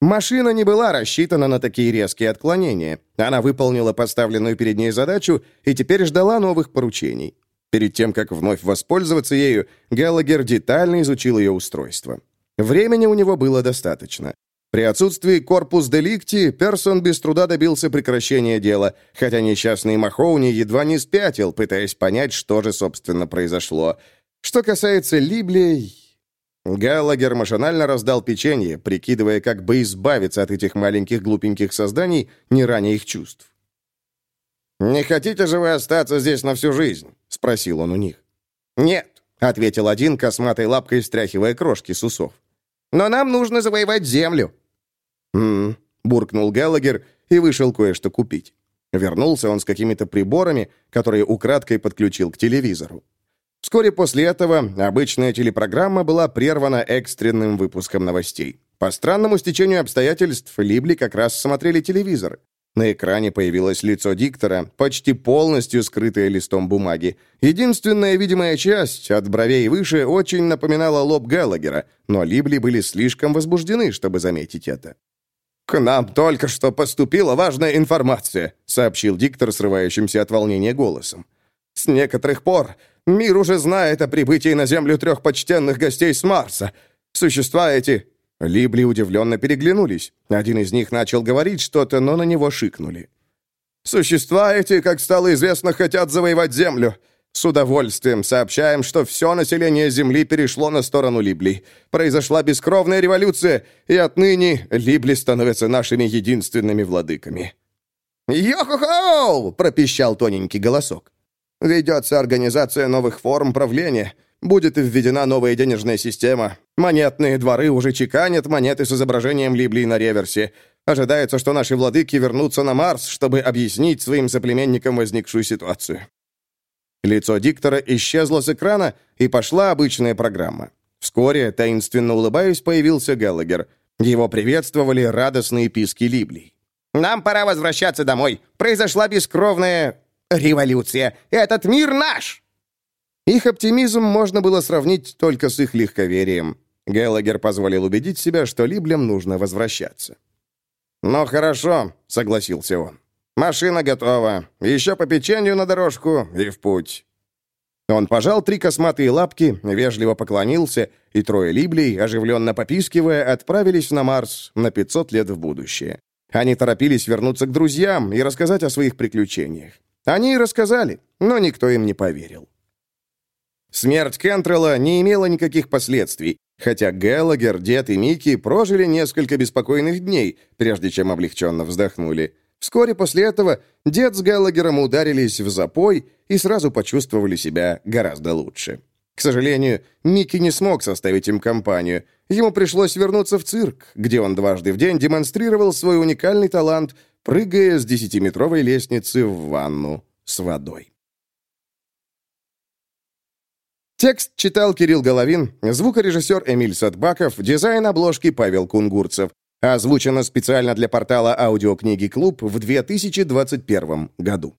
Машина не была рассчитана на такие резкие отклонения. Она выполнила поставленную перед ней задачу и теперь ждала новых поручений. Перед тем, как вновь воспользоваться ею, Геллагер детально изучил ее устройство. Времени у него было достаточно. При отсутствии корпус деликти Персон без труда добился прекращения дела, хотя несчастный Махоуни едва не спятил, пытаясь понять, что же, собственно, произошло. Что касается Либлей... Галлагер машинально раздал печенье, прикидывая, как бы избавиться от этих маленьких глупеньких созданий, не ранее их чувств. «Не хотите же вы остаться здесь на всю жизнь?» — спросил он у них. «Нет», — ответил один, косматой лапкой стряхивая крошки с усов. «Но нам нужно завоевать землю». «М-м», буркнул Галлагер и вышел кое-что купить. Вернулся он с какими-то приборами, которые украдкой подключил к телевизору. Вскоре после этого обычная телепрограмма была прервана экстренным выпуском новостей. По странному стечению обстоятельств Либли как раз смотрели телевизор. На экране появилось лицо диктора, почти полностью скрытое листом бумаги. Единственная видимая часть, от бровей выше, очень напоминала лоб Галлагера, но Либли были слишком возбуждены, чтобы заметить это. «К нам только что поступила важная информация», сообщил диктор срывающимся от волнения голосом. «С некоторых пор Мир уже знает о прибытии на Землю трех почтенных гостей с Марса. Существа эти...» Либли удивленно переглянулись. Один из них начал говорить что-то, но на него шикнули. «Существа эти, как стало известно, хотят завоевать Землю. С удовольствием сообщаем, что все население Земли перешло на сторону Либли. Произошла бескровная революция, и отныне Либли становятся нашими единственными владыками». «Йо-хо-хо!» — пропищал тоненький голосок. Ведется организация новых форм правления. Будет введена новая денежная система. Монетные дворы уже чеканят монеты с изображением Либлии на реверсе. Ожидается, что наши владыки вернутся на Марс, чтобы объяснить своим соплеменникам возникшую ситуацию. Лицо диктора исчезло с экрана, и пошла обычная программа. Вскоре, таинственно улыбаясь, появился Геллагер. Его приветствовали радостные писки Либлий. «Нам пора возвращаться домой. Произошла бескровная революция. Этот мир наш!» Их оптимизм можно было сравнить только с их легковерием. Геллагер позволил убедить себя, что Либлям нужно возвращаться. «Ну хорошо», — согласился он. «Машина готова. Еще по печенью на дорожку и в путь». Он пожал три косматые лапки, вежливо поклонился, и трое Либлей, оживленно попискивая, отправились на Марс на 500 лет в будущее. Они торопились вернуться к друзьям и рассказать о своих приключениях. Они и рассказали, но никто им не поверил. Смерть Кентрелла не имела никаких последствий, хотя Геллагер, Дед и Микки прожили несколько беспокойных дней, прежде чем облегченно вздохнули. Вскоре после этого Дед с Геллагером ударились в запой и сразу почувствовали себя гораздо лучше. К сожалению, Микки не смог составить им компанию. Ему пришлось вернуться в цирк, где он дважды в день демонстрировал свой уникальный талант – прыгая с десятиметровой лестницы в ванну с водой. Текст читал Кирилл Головин, звукорежиссер Эмиль Садбаков, дизайн обложки Павел Кунгурцев. Озвучено специально для портала аудиокниги «Клуб» в 2021 году.